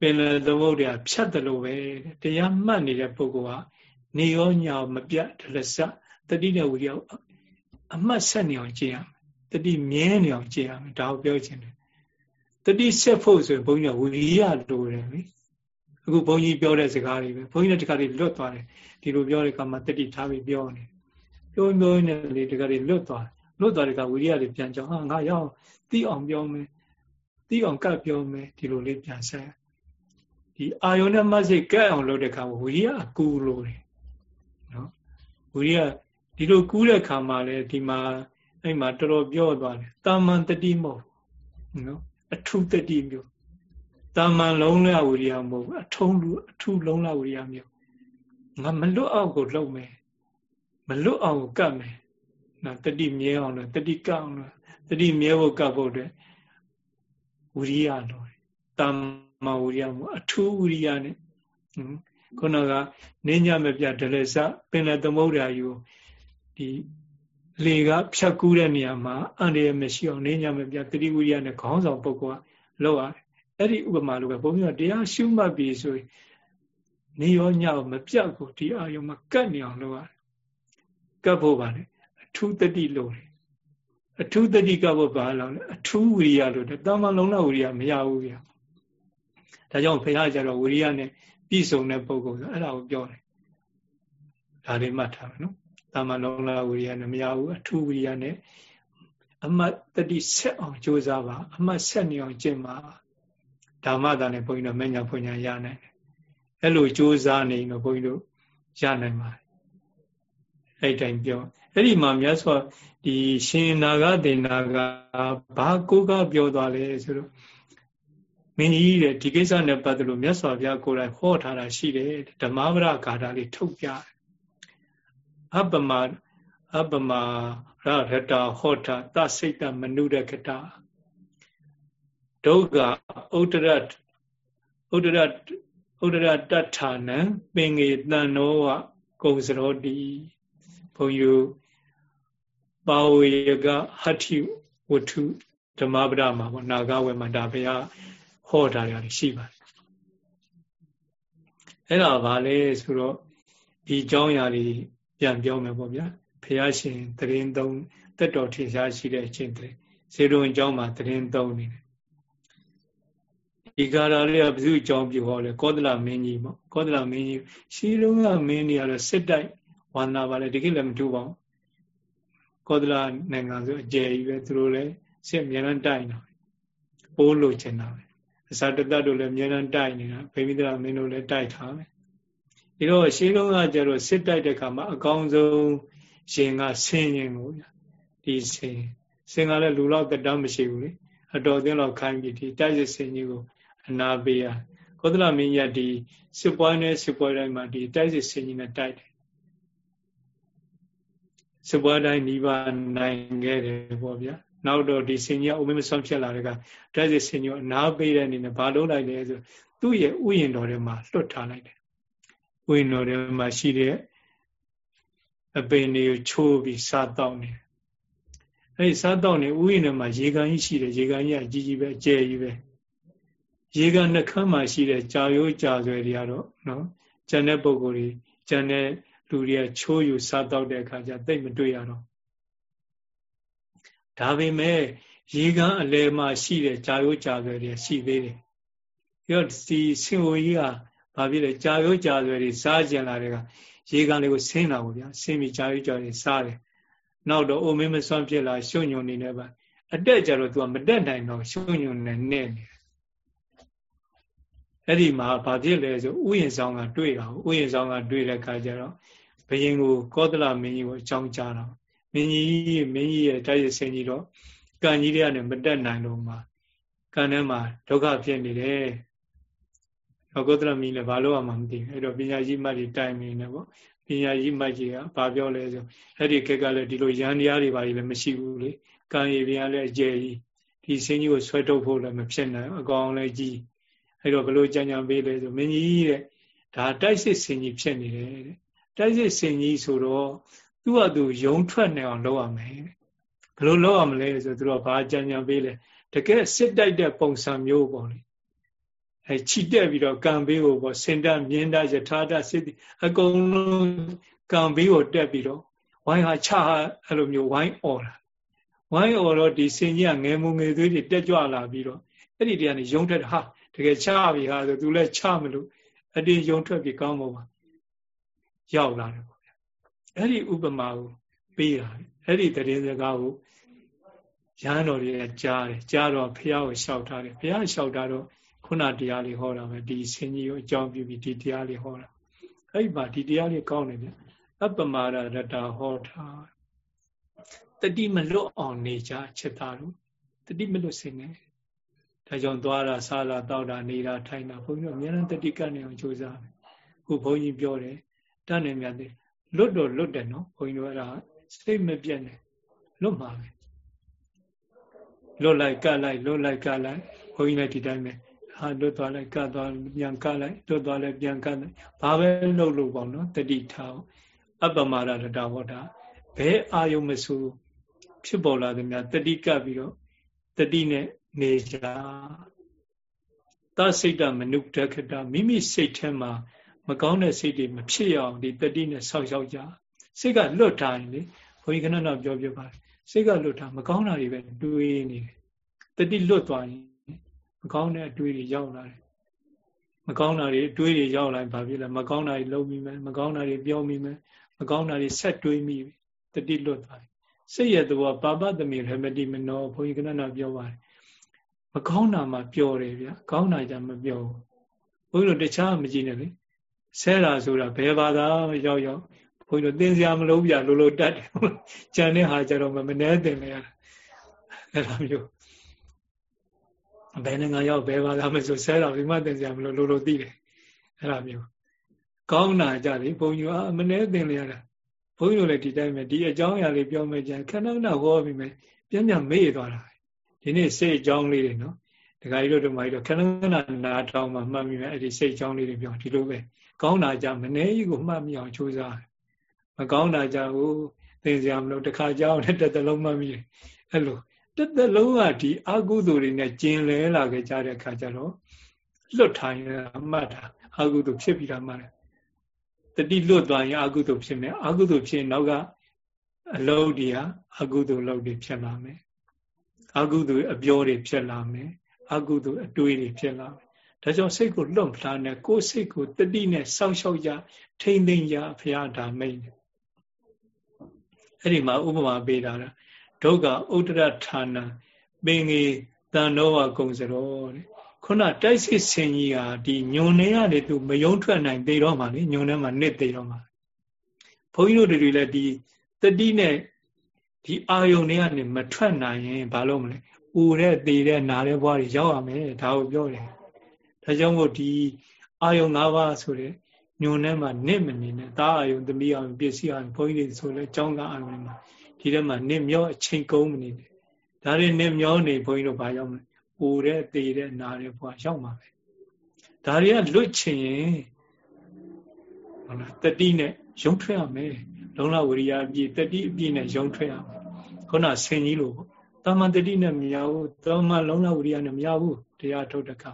ပင်လေသမုဒ္ဒရာဖြတ်တယ်လို့ပဲတရားမှတ်နေတဲ့ပုဂ္ဂိုလ်ကနေရောညာမပြတ်တလစတ တိနဲ့ဝိရိယအမှတ်ဆက်နေအောင်ကျင့်ရမယ်တတိမြဲနေအောင်ကျင့်ရမယ်ဒါကိုပြောချင်တယ်တတိဆက်ဖို့ဆိုရင်ဘုန်းကြီးကဝိရိယလိုတယ်လေအခုဘုန်းကြီးပြောတဲ့စကားတွေပဲဘုန်းကြီးလည်းတခါလေးလွတ်သွားတယ်ဒီလိုပြောတဲ့အခါမှာတတိထားပြီးပြောနေပြောပြောနေလေတခါလေးလွတ်သွားတယ်လွတ်သွားတဲ့အခါဝိရိယတွေပြန်ကြောင်းဟာငါရောက်သိအောင်ပြောမယ်သိအောင်ကပ်ပြောမယ်ဒီလိုလေးပြန်ဆက်ဒီအာယုန်နဲ့မစိတ်ကဲအောင်လုပ်တဲ့အခါဝိရိယအကူလိုတယ်နော်ဝိရိယ ဒီလိုကူးတဲ့ခါမှာလေဒီမှာအဲ့မှာတော်တော်ပြောသွားတယ်တာမန်တတိမဟုတ်နော်အထုတတိမျိုးတာမန်လုံးလဝိရိယမဟုတ်အထုံးလူအထုလုံးလဝိရိယမျိုးငါမလွတ်အောင်ကိုလုပ်မယ်မလွတ်အောင်ကိုကတ်မယ်နော်တတိမြဲအောင်လို့တတိကအောင်လို့တတိမြဲဖို့ကတ်ဖို့အတွက်ဝိရိယလို့တာမန်ဝိရိယမဟုတ်အထုဝိရိယနဲ့ခုနကနေညမပြဒလစပင်လသမုဒ္ဒရာယူ ဒီလေကဖြတ်ကူးတဲ့နေရာမှာအန္တရာယ်မရှိအောင်နေညမပြတတိဝိရိယနဲ့ခေါင်းဆောင်ပုဂ္ဂိုလ်ကလောက်ရတယ်အဲ့ဒီဥပမာလိုပဲဘုန်းကြီးကတရားရှုမှတ်ပြီးဆိုရင်နေရောညောင်မပြတ်ကိုဒီအာယုံမှာကတ်နေအောင်လုပ်ရတယ်ကတ်ဖို့ပါလေအထူးတတိလို့တယ်အထူးတတိကပ်ဖို့ပါလောက်လေအထူးဝိရိယလို့တယ်တာမန်လုံးလဝိရိယမရဘူးဗျာဒါကြောင့်ဘုရားကျတော့ဝိရိယနဲ့ပြည့်စုံတဲ့ပုဂ္ဂိုလ်ဆိုအဲ့ဒါကိုပြောတယ်ဒါလေးမှတ်ထားမယ်နော် တာမန်လုံးလာဝိရိယနဲ့မရဘူးအထူးဝိရိယနဲ့အမတ်တတိဆက်အောင်ကြိုးစားပါအမတ်ဆက်နေအောင်ကျင့်ပါဓမ္မတာနဲ့ဘုန်းကြီးတို့မညာဖွညာရနိုင်တယ်အဲ့လိုကြိုးစားနေတော့ဘုန်းကြီးတို့ရနိုင်ပါတယ်အဲ့တိုင်းပြောအဲ့ဒီမှာမြတ်စွာဒီရှင်နာဂဒေနာကဘာကိုကပြောသွားလဲဆိုတော့မင်းကြီးတဲ့ဒီကိစ္စနဲ့ပတ်သက်လို့မြတ်စွာဘုရားကိုယ်တိုင်ဟောထားတာရှိတယ်ဓမ္မပဒဂါထာလေးထုတ်ပြတယ် အပမအပမရရတဟောတာသစိတ်တမနုရကတဒုက္ခဥဒရဥဒရဥဒရတဌာနံပင်ငေတန်နောဝကုံစရောတိဘုံယူပါဝေယကဟဋ္ဌိဝတ္ထုဓမ္မပဒမှာပေါ့နာဂဝေမန္တာဘုရားဟောတာတွေရှိပါတယ် အဲ့ဒါဘာလဲဆိုတော့ဒီเจ้าရာတွေ ပြန်ပြောမယ်ပေါ့ဗျာဖះရှင်တရင်သုံးတက်တော်ထင်ရှားရှိတဲ့အချိန်တည်းဇေရုံအကြောင်းမှာတရင်သုံးနေတယ်ဒီကာရာလေးကဘုသူအကြောင်းပြောဟောလဲကောသလမင်းကြီးပေါ့ကောသလမင်းကြီးရှိလုံးကမင်းကြီးကတော့စစ်တိုက်ဝန္နာပါလေဒီကိလည်းမတူပါဘူးကောသလနိုင်ငံဆိုအကျယ်ကြီးပဲသူတို့လည်းစစ်အများနဲ့တိုက်နေတာပိုးလို့ချင်တာပဲအစာတတတို့လည်းအများနဲ့တိုက်နေတာဗိမိဒရာမင်းတို့လည်းတိုက်ထားပဲ ဒီတော့ရှင်းလုံးကကျတော့စစ်တိုက်တဲ့ခါမှာအကောင်းဆုံးရှင်ကဆင်းရင်ကိုဗျဒီဆင်းဆင်းကလည်းလူလောက်တတမရှိဘူးလေအတော်သိလောက်ခိုင်းပြီးဒီတိုက်စစ်ဆင်းကြီးကိုအနာပေးရကောသလမင်းကြီးဒီစစ်ပွဲနဲ့စစ်ပွဲတိုင်းမှာဒီတိုက်စစ်ဆင်းကြီးနဲ့တိုက်တယ်စစ်ပွဲတိုင်းနှီးပါနိုင်ခဲ့တယ်ပေါ့ဗျာနောက်တော့ဒီဆင်ကြီးအုံမင်းမဆောင်ဖြစ်လာတဲ့ကတိုက်စစ်ဆင်ကြီးကိုအနာပေးတဲ့အနေနဲ့ဘာလုပ်လိုက်လဲဆိုသူ့ရဲ့ဥယျာဉ်တော်ထဲမှာလွတ်ထားလိုက်တယ် ဥယျာဉ်တော်ထဲမှာရှိတဲ့အပင်တွေကိုချိုးပြီးစားတောက်နေတယ်အဲဒီစားတောက်နေဥယျာဉ်ထဲမှာရေကန်ကြီးရှိတယ်ရေကန်ကြီးကကြီးကြီးပဲအကျယ်ကြီးပဲရေကန်နှခမ်းမှာရှိတဲ့ကြာရိုးကြာဆွဲတွေကတော့နော်ကျန်တဲ့ပုံကိုယ်တွေကျန်တဲ့လူတွေကချိုးယူစားတောက်တဲ့အခါကျသိမ့်မတွေ့ရတော့ဒါပေမဲ့ရေကန်အလယ်မှာရှိတဲ့ကြာရိုးကြာဆွဲတွေရှိသေးတယ်ပြီးတော့ဒီဆင်ဝကြီးက ဘာဖြစ်လဲကြာရိုးကြာဆွဲတွေစားကြင်လာတဲ့ကရေကန်လေးကိုဆင်းတာပေါ့ဗျာဆင်းပြီးကြာရိုးကြာတွေစားတယ်နောက်တော့အိုမင်းမစွန့်ဖြစ်လာရှုံညုံနေနေပါအတက်ကြတော့ तू ကမတက်နိုင်တော့ရှုံညုံနေနဲ့နေအဲ့ဒီမှာဘာဖြစ်လဲဆိုဥယျာဉ်ဆောင်ကတွေ့တာဥယျာဉ်ဆောင်ကတွေ့တဲ့ခါကျတော့ဘယင်ကိုကောသလမင်းကြီးကိုအကြောင်းကြားတော့မင်းကြီးမင်းကြီးရဲ့တိုက်ရဆင်းကြီးတော့ကံကြီးတွေကနေမတက်နိုင်တော့မှကံထဲမှာဒုက္ခဖြစ်နေတယ်။ ကောသလမင်းလည်းဘာလို့မှမသိဘူး။အဲ့တော့ပညာရှိမှတ်တွေတိုင်နေတယ်ပေါ့။ပညာရှိမှတ်ကြီးကဘာပြောလဲဆိုအဲ့ဒီခက်ကလည်းဒီလိုရန်တရားတွေဘာတွေလည်းမရှိဘူးလေ။ကံရည်ပြန်လည်းအကျယ်ကြီးဒီဆင်းကြီးကိုဆွဲထုတ်ဖို့လည်းမဖြစ်နိုင်အကောင်လည်းကြီးအဲ့တော့ဘလို့ကြံကြံပေးလဲဆိုမင်းကြီးတဲ့ဒါတိုက်စစ်ဆင်ကြီးဖြစ်နေတယ်တဲ့တိုက်စစ်ဆင်ကြီးဆိုတော့သူ့ဟာသူယုံထွက်နေအောင်လုပ်ရမယ်ဘလို့လုပ်ရမလဲဆိုသူတို့ကဘာကြံကြံပေးလဲတကယ်စစ်တိုက်တဲ့ပုံစံမျိုးပေါ့လေ အဲခြိတက်ပြီးတော့ကံဘေးကိုပေါ့စင်တမြင်းတယထာတစစ်အကုန်လုံးကံဘေးကိုတက်ပြီးတော့ဝိုင်းဟာချအဲ့လိုမျိုးဝိုင်းអော်တာဝိုင်းអော်တော့ဒီစင်ကြီးကငယ်မုံငယ်သွေးတွေတက်ကြွလာပြီးတော့အဲ့ဒီတည်းကနေယုံထွက်ဟာတကယ်ချပြီဟာဆိုသူလည်းချမလို့အတင်းယုံထွက်ပြီးကောင်းပါပါရောက်လာတယ်ပေါ့ဗျာအဲ့ဒီဥပမာကိုပေးတာအဲ့ဒီတည်စကားကိုရဟန်းတော်တွေကကြားတယ်ကြားတော့ဘုရားကိုလျှောက်ထားတယ်ဘုရားလျှောက်ထားတော့ ခုနတရားလေးဟောတာပဲဒီဆင်ကြီးကိုအကြောင်းပြုပြီးဒီတရားလေးဟောတာအဲ့ဒီမှာဒီတရားလေးကောင်းတယ်ဗျအပမာရရတာဟောတာတတိမလွတ်အောင်နေကြချက်သားတို့တတိမလွတ်စင်နေဒါကြောင့်သွားတာစားတာတောက်တာနေတာထိုင်တာဘုန်းကြီးတို့အများနဲ့တတိကနဲ့အောင်ကြိုးစားတယ်ခုဘုန်းကြီးပြောတယ်တတ်နေမြတ်တယ်လွတ်တော့လွတ်တယ်နော်ဘုန်းကြီးတို့အဲ့ဒါစိတ်မပြတ်နဲ့လွတ်မှာပဲလွတ်လိုက်ကတ်လိုက်လွတ်လိုက်ကတ်လိုက်ဘုန်းကြီးလည်းဒီတိုင်းပဲ ဟာလွတ်သွားလိုက်ကတ်သွားပြန်ကတ်လိုက်လွတ်သွားလိုက်ပြန်ကတ်လိုက်ဘာပဲလုပ်လို့ပေါ့နော်တတိထားအပ္ပမာရတဝတ္တဘဲအာယုမဆူဖြစ်ပေါ်လာသည်များတတိကပ်ပြီးတော့တတိနဲ့နေကြသစိတ်တမနုဒခတမိမိစိတ်ထဲမှာမကောင်းတဲ့စိတ်တွေမဖြစ်ရအောင်ဒီတတိနဲ့ဆောက်ရှောက်ကြစိတ်ကလွတ်ထားရင်လေဘုန်းကြီးခဏတော့ပြောပြပါတယ်စိတ်ကလွတ်ထားမကောင်းတာတွေပဲတွေးနေတယ်တတိလွတ်သွားရင် မကောင်းတဲ့အတွေးတွေရောက်လာတယ်မကောင်းတာတွေတွေးတွေရောက်လာရင်ဘာဖြစ်လဲမကောင်းတာတွေလုံးမိမယ်မကောင်းတာတွေပြောမိမယ်မကောင်းတာတွေဆက်တွေးမိတတိလွတ်သွားတယ်စိတ်ရဲ့သဘောပါပသမီရမတိမနောဘုန်းကြီးကဏ္ဍပြောပါတယ်မကောင်းတာမှပျော်တယ်ဗျကောင်းတာကြမပျော်ဘူးဘုန်းကြီးတို့တခြားမကြည့်နဲ့လေဆဲတာဆိုတာဘယ်ဘာသာရောက်ရောက်ဘုန်းကြီးတို့သင်စရာမလိုပြလိုလိုတတ်တယ်ကြံတဲ့ဟာကြတော့မမနှဲသင်လေရအဲ့လိုမျိုး ဘယ်နိုင်ငံရောက်ဘယ်ဘာသာမဆိုဆဲတာဒီမှသင်စရာမလိုလိုလိုသိတယ်အဲ့လိုမျိုးကောင်းတာကြလေဘုန်းကြီးကမနှဲသင်လေရတာဘုန်းကြီးတို့လည်းဒီတိုင်းပဲဒီအကြောင်းအရာလေးပြောမယ်ကြခဏခဏဟောပြီးမယ်ပြန်ပြန်မေ့သွားတာဒီနေ့စိတ်အကြောင်းလေးတွေနော်ဒကာကြီးတို့တို့မကြီးတို့ခဏခဏနားထောင်မှမှတ်မိမယ်အဲ့ဒီစိတ်အကြောင်းလေးတွေပြောဒီလိုပဲကောင်းတာကြမနေကြီးကိုမှတ်မိအောင်ကြိုးစားမကောင်းတာကြကိုသင်စရာမလိုတခါကြောင်းနဲ့တစ်သလုံးမှတ်မိတယ်အဲ့လို တစ်သလုံးကဒီအကုသိုလ်တွေနဲ့ကျင်လဲလာခဲ့ကြတဲ့အခါကျတော့လွတ်ထိုင်ရမှတ်တာအာကုသိုလ်ဖြစ်ပြီးတာမှလည်းတတိလွတ်သွားရင်အာကုသိုလ်ဖြစ်မယ်အာကုသိုလ်ဖြစ်ရင်နောက်ကအလုံးတွေဟာအာကုသိုလ်လောက်တွေဖြစ်လာမယ်အာကုသိုလ်အပြောတွေဖြစ်လာမယ်အာကုသိုလ်အတွေးတွေဖြစ်လာမယ်ဒါကြောင့်စိတ်ကိုလွတ်ဖလားနဲ့ကိုယ်စိတ်ကိုတတိနဲ့စောင့်ရှောက်ကြထိမ့်သိမ့်ကြဘုရားဒါမိတ်အဲ့ဒီမှာဥပမာပေးတာ ဒုက္ခဥဒ္ဒရဌာနပင်ကြီးတန်တော်ဝကုံစရောတဲ့ခုနတိုက်စစ်ဆင်ကြီးဟာဒီညုံနေရတယ်သူမယုံထွက်နိုင်သေးတော့မှလေညုံထဲမှာနှစ်သေးတော့မှဘုန်းကြီးတို့တွေလည်းဒီတတိနဲ့ဒီအာယုန်တွေကနေမထွက်နိုင်ရင်ဘာလို့မလဲ။ဦးတဲ့သေတဲ့နာတဲ့ဘဝတွေရောက်ရမယ်ဒါကိုပြောတယ်။ဒါကြောင့်မို့ဒီအာယုန်၅ပါးဆိုတဲ့ညုံထဲမှာနစ်မနေနဲ့တာအာယုန်သမီးအောင်ပစ္စည်းအောင်ဘုန်းကြီးတွေဆိုလဲအကြောင်းသားအာယုန်မှာ ဒီထဲမှာနစ်မျောအချိန်ကုန်မနေနဲ့။ဒါတွေနစ်မျောနေဘုန်းကြီးတို့ဘာရောက်မလဲ။ဦးတဲ့သေတဲ့နာတဲ့ဘဝရောက်မှာပဲ။ဒါတွေကလွတ်ချင်ရင်ဟုတ်လားတတိနဲ့ရုံထွက်ရမယ်။လုံလဝရိယအပြည့်တတိအပြည့်နဲ့ရုံထွက်ရမယ်ခုနဆင်ကြီးလို့ပေါ့တာမန်တတိနဲ့မရဘူးတာမန်လုံးလဝိရိယနဲ့မရဘူးတရားထုတ်တဲ့အခါ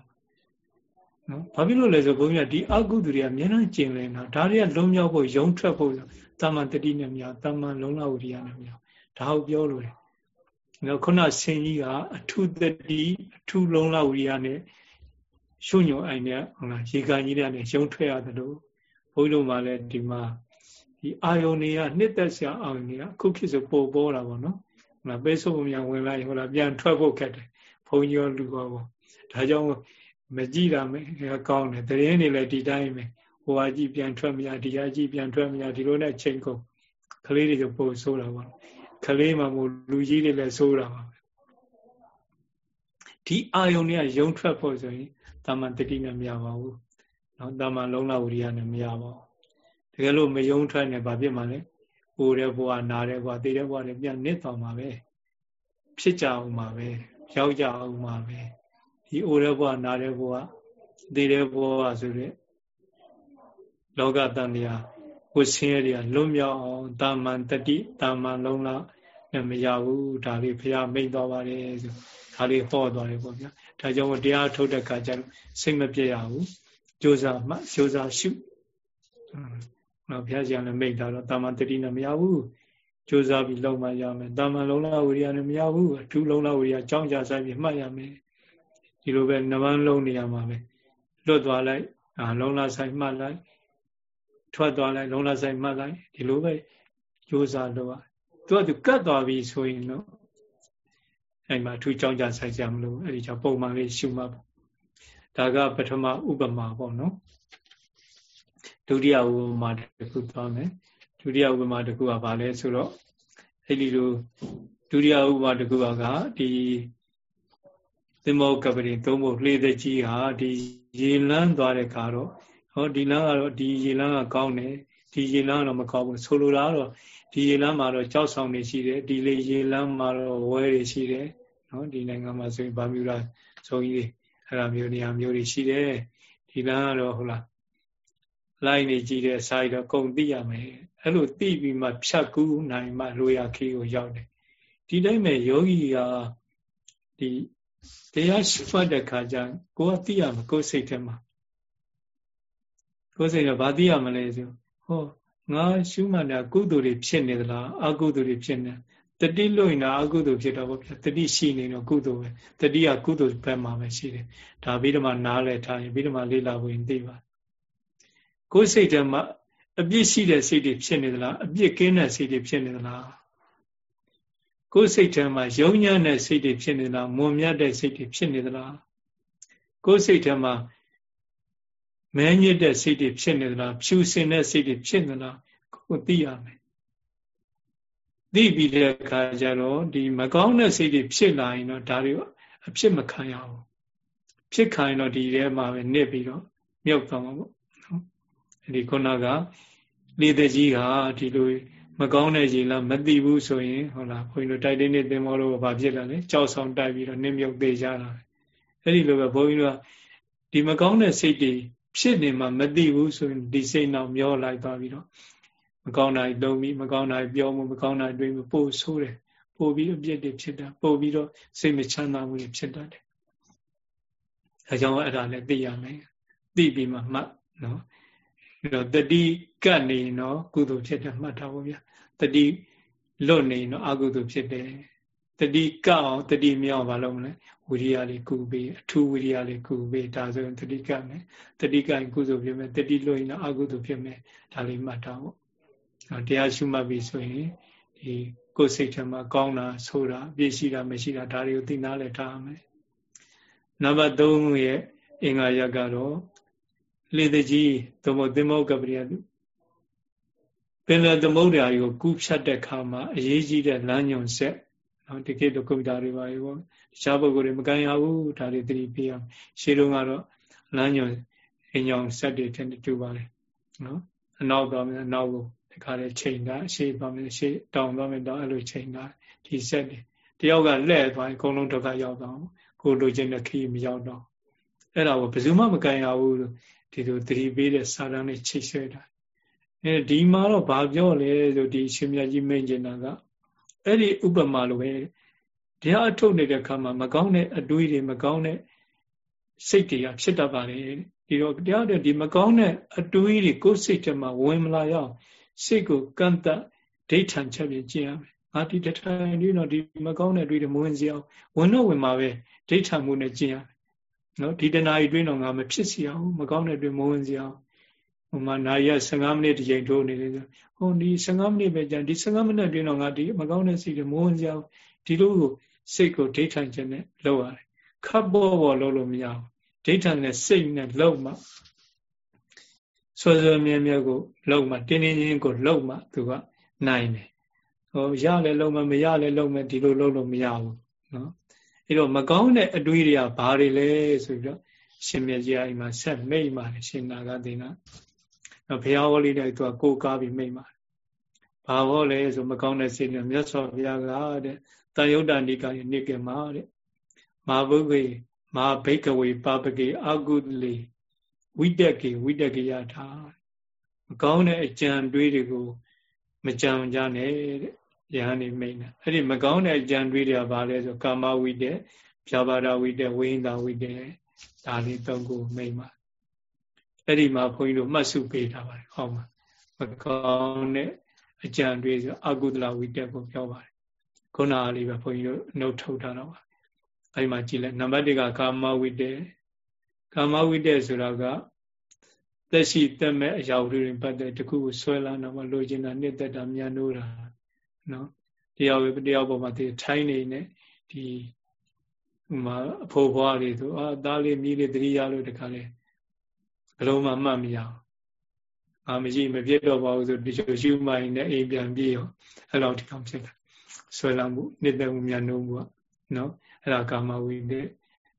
နော်ဘာဖြစ်လို့လဲဆိုဘုန်းကြီးကဒီအကုသူတွေကအများနဲ့ကျင်လည်တာဒါတွေကလုံးမြောက်ဖို့ယုံထွက်ဖို့တာမန်တတိနဲ့မရတာမန်လုံးလဝိရိယနဲ့မရ ဒါကိုပြောလို့တယ်နော်ခုနဆင်ကြီးကအထုတတိအထုလုံးလဝိရိယနဲ့ရှုညုံအိုင်နဲ့ဟုတ်လားရေကန်ကြီးတွေနဲ့ယုံထွက်ရတယ်လို့ဘုန်းကြီးတို့မှလည်းဒီမှာဒီအာယုန်တွေကနှစ်သက်စရာအာယုန်တွေကအခုခေတ်ဆိုပို့ပေါ်တာပေါ့နော်ဟိုပဲဆိုးမြန်ဝင်လိုက်ဟိုလားပြန်ထွက်ဖို့ခက်တယ်ဘုန်းကြီးရောလူပါပေါ့ဒါကြောင့်မကြည့်တာမကောင်းတယ်တရင်နေလည်းဒီတိုင်းပဲဟိုဟာကြည့်ပြန်ထွက်မရဒီဟာကြည့်ပြန်ထွက်မရဒီလိုနဲ့ချိန်ကုန်ကလေးတွေပို့ဆိုးတာပေါ့ ကလေးမှမို့လူကြီးတွေလည်းဆိုးတာပါဒီအာယုန်တွေကယုံထွက်ဖို့ဆိုရင်တာမန်တတိနဲ့မရပါဘူးเนาะတာမန်လုံးလဝိရိယနဲ့မရပါဘူးတကယ်လို့မယုံထွက်နေဘာဖြစ်မှာလဲပူတဲ့ဘဝနာတဲ့ဘဝသိတဲ့ဘဝတွေပြန်နစ်သွားမှာပဲဖြစ်ကြအောင်မှာပဲရောက်ကြအောင်မှာပဲဒီအိုတဲ့ဘဝနာတဲ့ဘဝသိတဲ့ဘဝဆိုတဲ့လောကတန်တရား ကိုဆင်းရဲတွေကလွတ်မြောက်အောင်တာမန်တတိတာမန်လုံးလားနဲ့မရဘူးဒါလေးဘုရားမိန့်သွားပါတယ်ဆိုဒါလေးဟောသွားတယ်ပေါ့ဗျာဒါကြောင့်တရားထုတ်တဲ့အခါကျတော့စိတ်မပြည့်ရဘူးကြိုးစားမှကြိုးစားရှုနော်ဘုရားရှင်လည်းမိတ်တာတော့တာမန်တတိနဲ့မရဘူးကြိုးစားပြီးလုံမှရမယ်တာမန်လုံလဝိရိယနဲ့မရဘူးအထူးလုံလဝိရိယကြောင်းကြဆိုင်ပြီးမှတ်ရမယ်ဒီလိုပဲနမန်းလုံးနေရမှာပဲလွတ်သွားလိုက်အာလုံလဆိုင်မှတ်လိုက် ထွက်သွားလိုက်လုံလဆိုင်မှတ်လိုက်ဒီလိုပဲကြိုးစားလို့သူကသူကတ်သွားပြီဆိုရင်တော့အဲ့မှာအထူးကြောင်းကြဆိုင်ကြမလို့အဲ့ဒီကြောင့်ပုံမှန်လေးရှုမှတ်ဒါကပထမဥပမာပေါ့နော်ဒုတိယဥပမာတစ်ခုသွားမယ်ဒုတိယဥပမာတစ်ခုကဘာလဲဆိုတော့အဲ့ဒီလိုဒုတိယဥပမာတစ်ခုကဒီသင်္ဘောကပရင်သုံးဖို့လှေသက်ကြီးဟာဒီရေလန်းသွားတဲ့ခါတော့ ဟောဒီလန်းကတော့ဒီရေလန်းကကောင်းတယ်ဒီရေလန်းကတော့မကောင်းဘူးဆိုလိုတာကတော့ဒီရေလန်းမှာတော့ကြောက်ဆောင်နေရှိတယ်ဒီလေရေလန်းမှာတော့ဝဲတွေရှိတယ်နော်ဒီနိုင်ငံမှာဆိုရင်ဗာမြူလာစုံကြီးတွေအဲ့လိုမျိုးနေရာမျိုးတွေရှိတယ်ဒီလန်းကတော့ဟုတ်လားလိုက်နေကြည့်တဲ့စာရီတော့ကုန်သိရမယ်အဲ့လိုသိပြီးမှဖြတ်ကူးနိုင်မှလိုရာခေကိုရောက်တယ်ဒီတိုင်းမဲ့ယောဂီကဒီတရားရှိဖတ်တဲ့ခါကျကိုကသိရမှာကိုယ်စိတ်ထဲမှာ ကိုယ်စိတ်ကဘာသိရမလဲဆိုဟောငါရှုမှတ်တာကုသိုလ်တွေဖြစ်နေသလားအကုသိုလ်တွေဖြစ်နေတတိလို့ရင်အကုသိုလ်ဖြစ်တော့ဗောဗျာတတိရှိနေတော့ကုသိုလ်ပဲတတိကကုသိုလ်ဘက်မှာပဲရှိတယ်ဒါပြီးတော့မှနားလဲထားရင်ပြီးတော့မှလေးလာဖို့ရင်သိပါကိုယ်စိတ်ထဲမှာအပြစ်ရှိတဲ့စိတ်တွေဖြစ်နေသလားအပြစ်ကင်းတဲ့စိတ်တွေဖြစ်နေသလားကိုယ်စိတ်ထဲမှာယုံညံ့တဲ့စိတ်တွေဖြစ်နေသလားမွန်မြတ်တဲ့စိတ်တွေဖြစ်နေသလားကိုယ်စိတ်ထဲမှာ မဲညစ်တဲ့စိတ်တွေဖြစ်နေသလားဖြူစင်တဲ့စိတ်တွေဖြစ်နေလားကိုသိရမယ်သိပြီးတဲ့အခါကျတော့ဒီမကောင်းတဲ့စိတ်တွေဖြစ်လာရင်တော့ဒါတွေအဖြစ်မခံရဘူးဖြစ်ခံရင်တော့ဒီထဲမှာပဲနစ်ပြီးတော့မြုပ်သွားမှာပေါ့ဒီခုနကလေတကြီးကဒီလိုမကောင်းတဲ့ရေလားမသိဘူးဆိုရင်ဟုတ်လားဘုန်းကြီးတို့တိုက်တင်းနေသင်္ဘောလို့ဘာဖြစ်လာလဲကြောက်ဆောင်တိုက်ပြီးတော့နင်းမြုပ်သေးကြတာအဲ့ဒီလိုပဲဘုန်းကြီးတို့ကဒီမကောင်းတဲ့စိတ်တွေ ဖြစ်နေမှမသိဘူးဆိုရင်ဒီစိတ်နောက်မျောလိုက်သွားပြီးတော့မကောင်းတာလုံးပြီးမကောင်းတာပြောမှုမကောင်းတာတွေးမှုပို့ဆိုးတယ်ပို့ပြီးအပြစ်တွေဖြစ်တာပို့ပြီးတော့စိတ်မချမ်းသာမှုတွေဖြစ်တတ်တယ်အဲကြောင့်အဲ့ဒါလည်းသိရမယ်သိပြီးမှမှတ်နော်အဲ့တော့တတိကတ်နေနော်ကုသိုလ်ဖြစ်တယ်မှတ်ထားဖို့ဗျာတတိလွတ်နေနော်အကုသိုလ်ဖြစ်တယ် တတိကအောင်တတိမြောက်ဘာလို့မလဲဝိရိယလေးကုပေးအထူးဝိရိယလေးကုပေးဒါဆိုရင်တတိကမယ်တတိကရင်ကုသိုလ်ဖြစ်မယ်တတိလွတ်ရင်တော့အကုသိုလ်ဖြစ်မယ်ဒါလေးမှတ်ထားဖို့တရားရှုမှတ်ပြီဆိုရင်ဒီကိုယ်စိတ်ထဲမှာကောင်းတာဆိုတာပြည့်ရှိတာမရှိတာဒါတွေကိုသိနာလဲထားမယ်နံပါတ်3ရဲ့အင်္ဂါရက်ကတော့လေတကြီးသို့မဟုတ်သင်္ဘောကပရိယပင်လယ်သမုဒ္ဒရာကိုကူးဖြတ်တဲ့ခါမှာအရေးကြီးတဲ့လမ်းညွန်ဆက် နော်ဒီကိတကုပ္ပတာတွေပါရောတခြားပုဂ္ဂိုလ်တွေမကန်ရဘူးဒါတွေသတိပေးအောင်ရှေးတုန်းကတော့လမ်းညွန်အညောင်ဆက်တွေထင်တူပါလေနော်အနောက်သွားမယ်အနောက်ကိုဒီခါလေးချိန်တာရှေ့သွားမယ်ရှေ့တောင်သွားမယ်တောင်အဲ့လိုချိန်တာဒီဆက်တွေတယောက်ကလှည့်သွားရင်အကုန်လုံးဒုက္ခရောက်တော့ကိုလိုချင်တဲ့ခီးမရောက်တော့အဲ့ဒါကိုဘယ်သူမှမကန်ရဘူးဒီလိုသတိပေးတဲ့စာတမ်းလေးချိတ်ဆွဲတာအဲဒီမှာတော့ဘာပြောလဲဆိုဒီရှင်မြတ်ကြီးမိန့်ကျင်တာက အဲ့ဒီဥပမာလိုပဲတရားအထုတ်နေတဲ့ခါမှာမကောင်းတဲ့အတွေးတွေမကောင်းတဲ့စိတ်တွေကဖြစ်တတ်ပါလေဒီတော့တရားတဲ့ဒီမကောင်းတဲ့အတွေးတွေကိုယ်စိတ်ထဲမှာဝင်မလာရအောင်စိတ်ကိုကန့်တတ်ဒိဋ္ဌံချက်ပြကျင့်ရမယ်ငါဒီတထိုင်ဒီတော့ဒီမကောင်းတဲ့အတွေးတွေမဝင်စီအောင်ဝင်တော့ဝင်မှာပဲဒိဋ္ဌံမှုနဲ့ကျင့်ရမယ်နော်ဒီတဏှာကြီးတွေးတော့ငါမဖြစ်စီအောင်မကောင်းတဲ့တွေးမဝင်စီအောင် ဟိုမှာနာရီ15မိနစ်တစ်ချိန်ထိုးနေတယ်ဆိုဟိုဒီ15မိနစ်ပဲကြာဒီ15မိနစ်တွင်တော့ငါဒီမကောင်းတဲ့စိတ်တွေမဝင်စရာဒီလိုကိုစိတ်ကိုဒိဋ္ဌံခြင်းနဲ့လောက်ရတယ်ခပ်ပေါ်ပေါ်လို့လို့မရဘူးဒိဋ္ဌံနဲ့စိတ်နဲ့လောက်မှဆွေဆွေမြဲမြဲကိုလောက်မှတင်းတင်းချင်းကိုလောက်မှသူကနိုင်တယ်ဟိုရလဲလုံးမမရလဲလုံးမဒီလိုလုံးလို့မရဘူးနော်အဲ့တော့မကောင်းတဲ့အတွေးတွေကဘာတွေလဲဆိုပြီးတော့ရှင်မြတ်ကြီးအိမ်မှာဆက်မိတ်ပါတယ်ရှင်နာဂသေနာ ဘုရားဟောလေးနဲ့သူကကိုကားပြီးမိတ်ပါတယ်။ဘာဟောလဲဆိုမကောင်းတဲ့စိတ်နဲ့မြတ်စွာဘုရားကတဲ့တန်ယုတ်တဏိကရဲ့နိကေမှာတဲ့မာဘုကေမာဘိကဝေပပကေအာကုလေဝိတက်ကေဝိတက်ကေယထာမကောင်းတဲ့အကြံတွေးတွေကိုမကြံကြနဲ့တဲ့ယဟန်နေမိတ်နေအဲ့ဒီမကောင်းတဲ့အကြံတွေးတွေကဘာလဲဆိုကာမဝိတက်ဖြာပါဒဝိတက်ဝိဟိန္ဒဝိတက်ဒါလေးသုံးခုမိတ်ပါ အဲ့ဒီမှာဘုန်းကြီးတို့မှတ်စုပေးထားပါတယ်ဟောမှာမကောင်းတဲ့အကြံတွေးဆိုအကုသလဝိတက်ကိုပြောပါတယ်ခုနလေးပဲဘုန်းကြီးတို့နှုတ်ထုတ်ထားတော့ပါအဲ့မှာကြည့်လိုက်နံပါတ်1ကကာမဝိတက်ကာမဝိတက်ဆိုတာကသက်ရှိသက်မဲ့အရာဝတ္ထုတွေပတ်သက်တခုကိုဆွဲလာတော့မှလိုချင်တာနှစ်သက်တာမြန်နိုးတာနော်တရားဝေတရားပေါ်မှာဒီထိုင်းနေနေဒီဟိုမှာအဖိုးဘွားလေးဆိုအာသားလေးမြည်လေးတတိယလို့တခါလဲ ဘယ်လုံးမှမှတ်မရအောင်အာမရှိမပြတ်တော့ပါဘူးဆိုဒီချိုရှုမိုင်းနဲ့အိမ်ပြန်ပြေးရောအဲ့လောက်ဒီကောင်ဖြစ်တာဆွဲလာမှုနှစ်သက်မှုမြန်နိုးမှုကနော်အဲ့ဒါကာမဝိတဲ့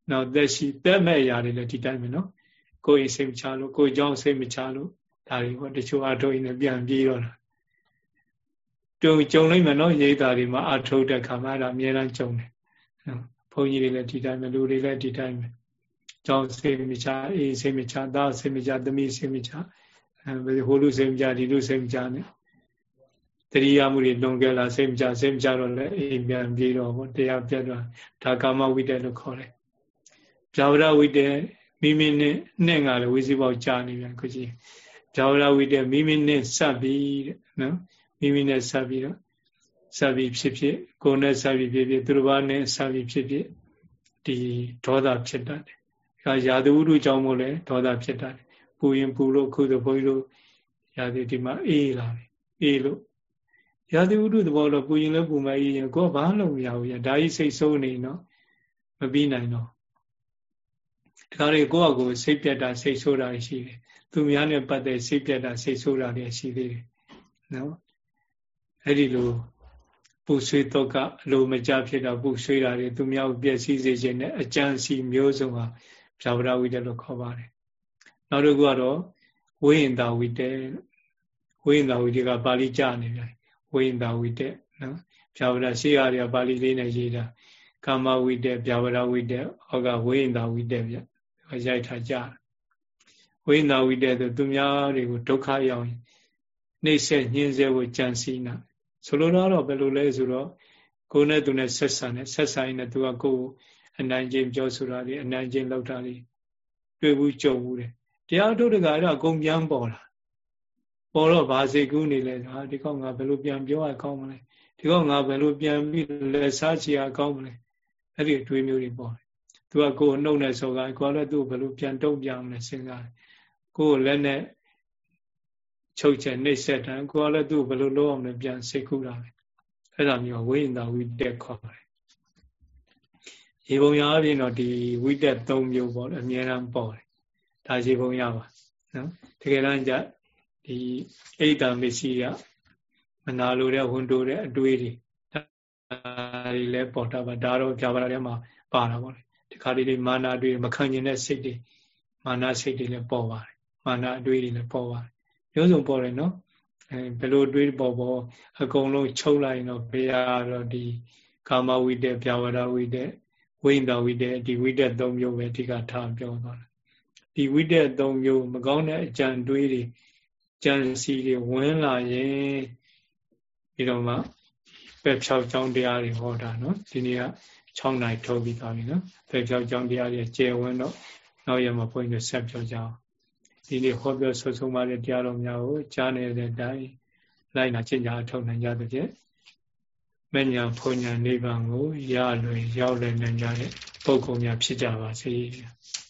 နောက်သက်ရှိသက်မဲ့အရာတွေလည်းဒီတိုင်းပဲနော်ကိုယ်အိမ်စိတ်မချလို့ကိုယ်ကြောင့်စိတ်မချလို့ဒါတွေပေါ့တချို့အထုတ်ရင်လည်းပြန်ပြေးတော့တာတုံကြုံလိုက်မယ်နော်ရိတ်တာတွေမှာအထုတ်တဲ့ခါမှအဲ့ဒါအများအားကြုံတယ်ဘုန်းကြီးတွေလည်းဒီတိုင်းပဲလူတွေလည်းဒီတိုင်းပဲ ကြောင့်စိတ်မချအေးစိတ်မချသားစိတ်မချသမီးစိတ်မချအဲဟိုလူစိတ်မချဒီလူစိတ်မချနဲ့တရိယာမှုတွေလွန်ခဲ့လာစိတ်မချစိတ်မချတော့လည်းအိမ်ပြန်ပြေးတော့ဘောတရားပြတ်သွားဒါကာမဝိတ္တလို့ခေါ်တယ်။ဗျာဝရဝိတ္တမိမိနဲ့နဲ့ငါလည်းဝိစီပေါက်ကြာနေပြန်ခုကြီးဗျာဝရဝိတ္တမိမိနဲ့စပ်ပြီးတဲ့နော်မိမိနဲ့စပ်ပြီးတော့စပ်ပြီးဖြစ်ဖြစ်ကိုယ်နဲ့စပ်ပြီးဖြစ်ဖြစ်သူတစ်ပါးနဲ့စပ်ပြီးဖြစ်ဖြစ်ဒီဒေါသဖြစ်တတ်တယ်။ ဒါရာသဝုဒ္ဓကြောင့်မို့လဲဒေါသဖြစ်တတ်တယ်။ပူရင်ပူလို့ခုဆိုဘုန်းကြီးတို့ရာသီဒီမှာအေးလာတယ်။အေးလို့ရာသီဝုဒ္ဓသဘောတော့ပူရင်လည်းပူမအေးရင်ကိုယ်ဘာလို့မရဘူးရ။ဒါကြီးစိတ်ဆိုးနေနော်မပြီးနိုင်တော့။ဒါတွေကိုယ့်အကူစိတ်ပြတ်တာစိတ်ဆိုးတာရှိတယ်။သူများနဲ့ပတ်သက်စိတ်ပြတ်တာစိတ်ဆိုးတာတွေရှိသေးတယ်။နော်။အဲ့ဒီလိုပူဆွေးတော့ကအလိုမကျဖြစ်တော့ပူဆွေးတာတွေသူများကိုပျက်စီးစေခြင်းနဲ့အကြံစီမျိုးစုံဟာ ဗျာပဒဝိတ္တလို့ခေါ်ပါတယ်။နောက်တစ်ခုကတော့ဝိဟင်တာဝိတ္တဝိဟင်တာဝိတ္တကပါဠိကျနေပြန်ဝိဟင်တာဝိတ္တနော်ဗျာပဒရှေးရတွေကပါဠိလေးနဲ့ရေးတာကာမဝိတ္တဗျာပဒဝိတ္တဟောကဝိဟင်တာဝိတ္တဗျရိုက်ထားကြဝိဟင်တာဝိတ္တဆိုသူများတွေကိုဒုက္ခရောက်နှိမ့်ဆက်ညှင်းဆဲဖို့ကြံစည်နာဆိုလိုတော့ဘယ်လိုလဲဆိုတော့ကိုယ်နဲ့သူနဲ့ဆက်ဆံတယ်ဆက်ဆံရင်လည်းသူကကိုယ် အနိုင်ကျင့်ပြောဆိုတာတွေအနိုင်ကျင့်လောက်တာတွေတွေ့ဘူးကြုံဘူးတယ်တရားထုတ်တကအဲ့ဒါအကုန်ပြန်ပေါ်လာပေါ်တော့ဘာစိတ်ကူးနေလဲဟာဒီကောင်ငါဘယ်လိုပြန်ပြောရကောင်းမလဲဒီကောင်ငါဘယ်လိုပြန်ပြီးလက်စားချရကောင်းမလဲအဲ့ဒီအတွေးမျိုးတွေပေါ်တယ်သူကကိုယ်နှုတ်နဲ့ဆိုကကိုယ်လည်းသူ့ဘယ်လိုပြန်တုံ့ပြန်မလဲစဉ်းစားတယ်ကိုယ်လက်နဲ့ချုပ်ချက်နှိပ်စက်တယ်ကိုယ်လည်းသူ့ဘယ်လိုလုပ်အောင်လဲပြန်စိတ်ကူးတာပဲအဲ့ဒါမျိုးဝိညာဉ်ဝိတက်ခေါ်ပါတယ် ရေပုံရအပြင်တော့ဒီဝိတက်၃မျိုးပေါ့အများအားပေါ်တယ်ဒါရေပုံရပါနော်တကယ်တမ်းကျဒီအိတ်တာမစ္စည်းကမနာလိုတဲ့ဝန်တိုတဲ့အတွေးတွေဒါတွေလည်းပေါ်တာပါဒါတော့ပြပါလာထဲမှာပါတာပေါ့လေဒီခါလေးတွေမာနာတွေမခံကျင်တဲ့စိတ်တွေမာနာစိတ်တွေလည်းပေါ်ပါတယ်မာနာအတွေးတွေလည်းပေါ်ပါတယ်မျိုးစုံပေါ်တယ်နော်အဲဘယ်လိုတွေးပေါ်ပေါ်အကုန်လုံးချုပ်လိုက်ရင်တော့ဘုရားတော့ဒီကာမဝိတက်ပြဝရဝိတက် ဝိညာဝိတက်ဒီဝိတက်၃မျိုးပဲအဓိကထားပြောသွားတယ်ဒီဝိတက်၃မျိုးမကောင်းတဲ့အကြံတွေးတွေကြံစီတွေဝင်လာရင်ပြီးတော့မှပဲဖြောက်ကြောင်းတရားတွေဟောတာနော်ဒီနေ့က6နိုင်ထုတ်ပြီးသွားပြီနော်ပဲဖြောက်ကြောင်းတရားတွေကျေဝင်တော့နောက်ရမှာဘုန်းကြီးဆက်ပြောကြအောင်ဒီနေ့ဟောပြောဆွဆုံးပါတဲ့တရားတော်များကိုကြားနေတဲ့အတိုင်းလိုက်နာကျင့်ကြအထောက်နိုင်ကြတဲ့ဖြင့် မညာဘုံညာနိဗ္ဗာန်ကိုရလွယ်ရောက်လည်နိုင်ကြတဲ့ပုဂ္ဂိုလ်များဖြစ်ကြပါစေ။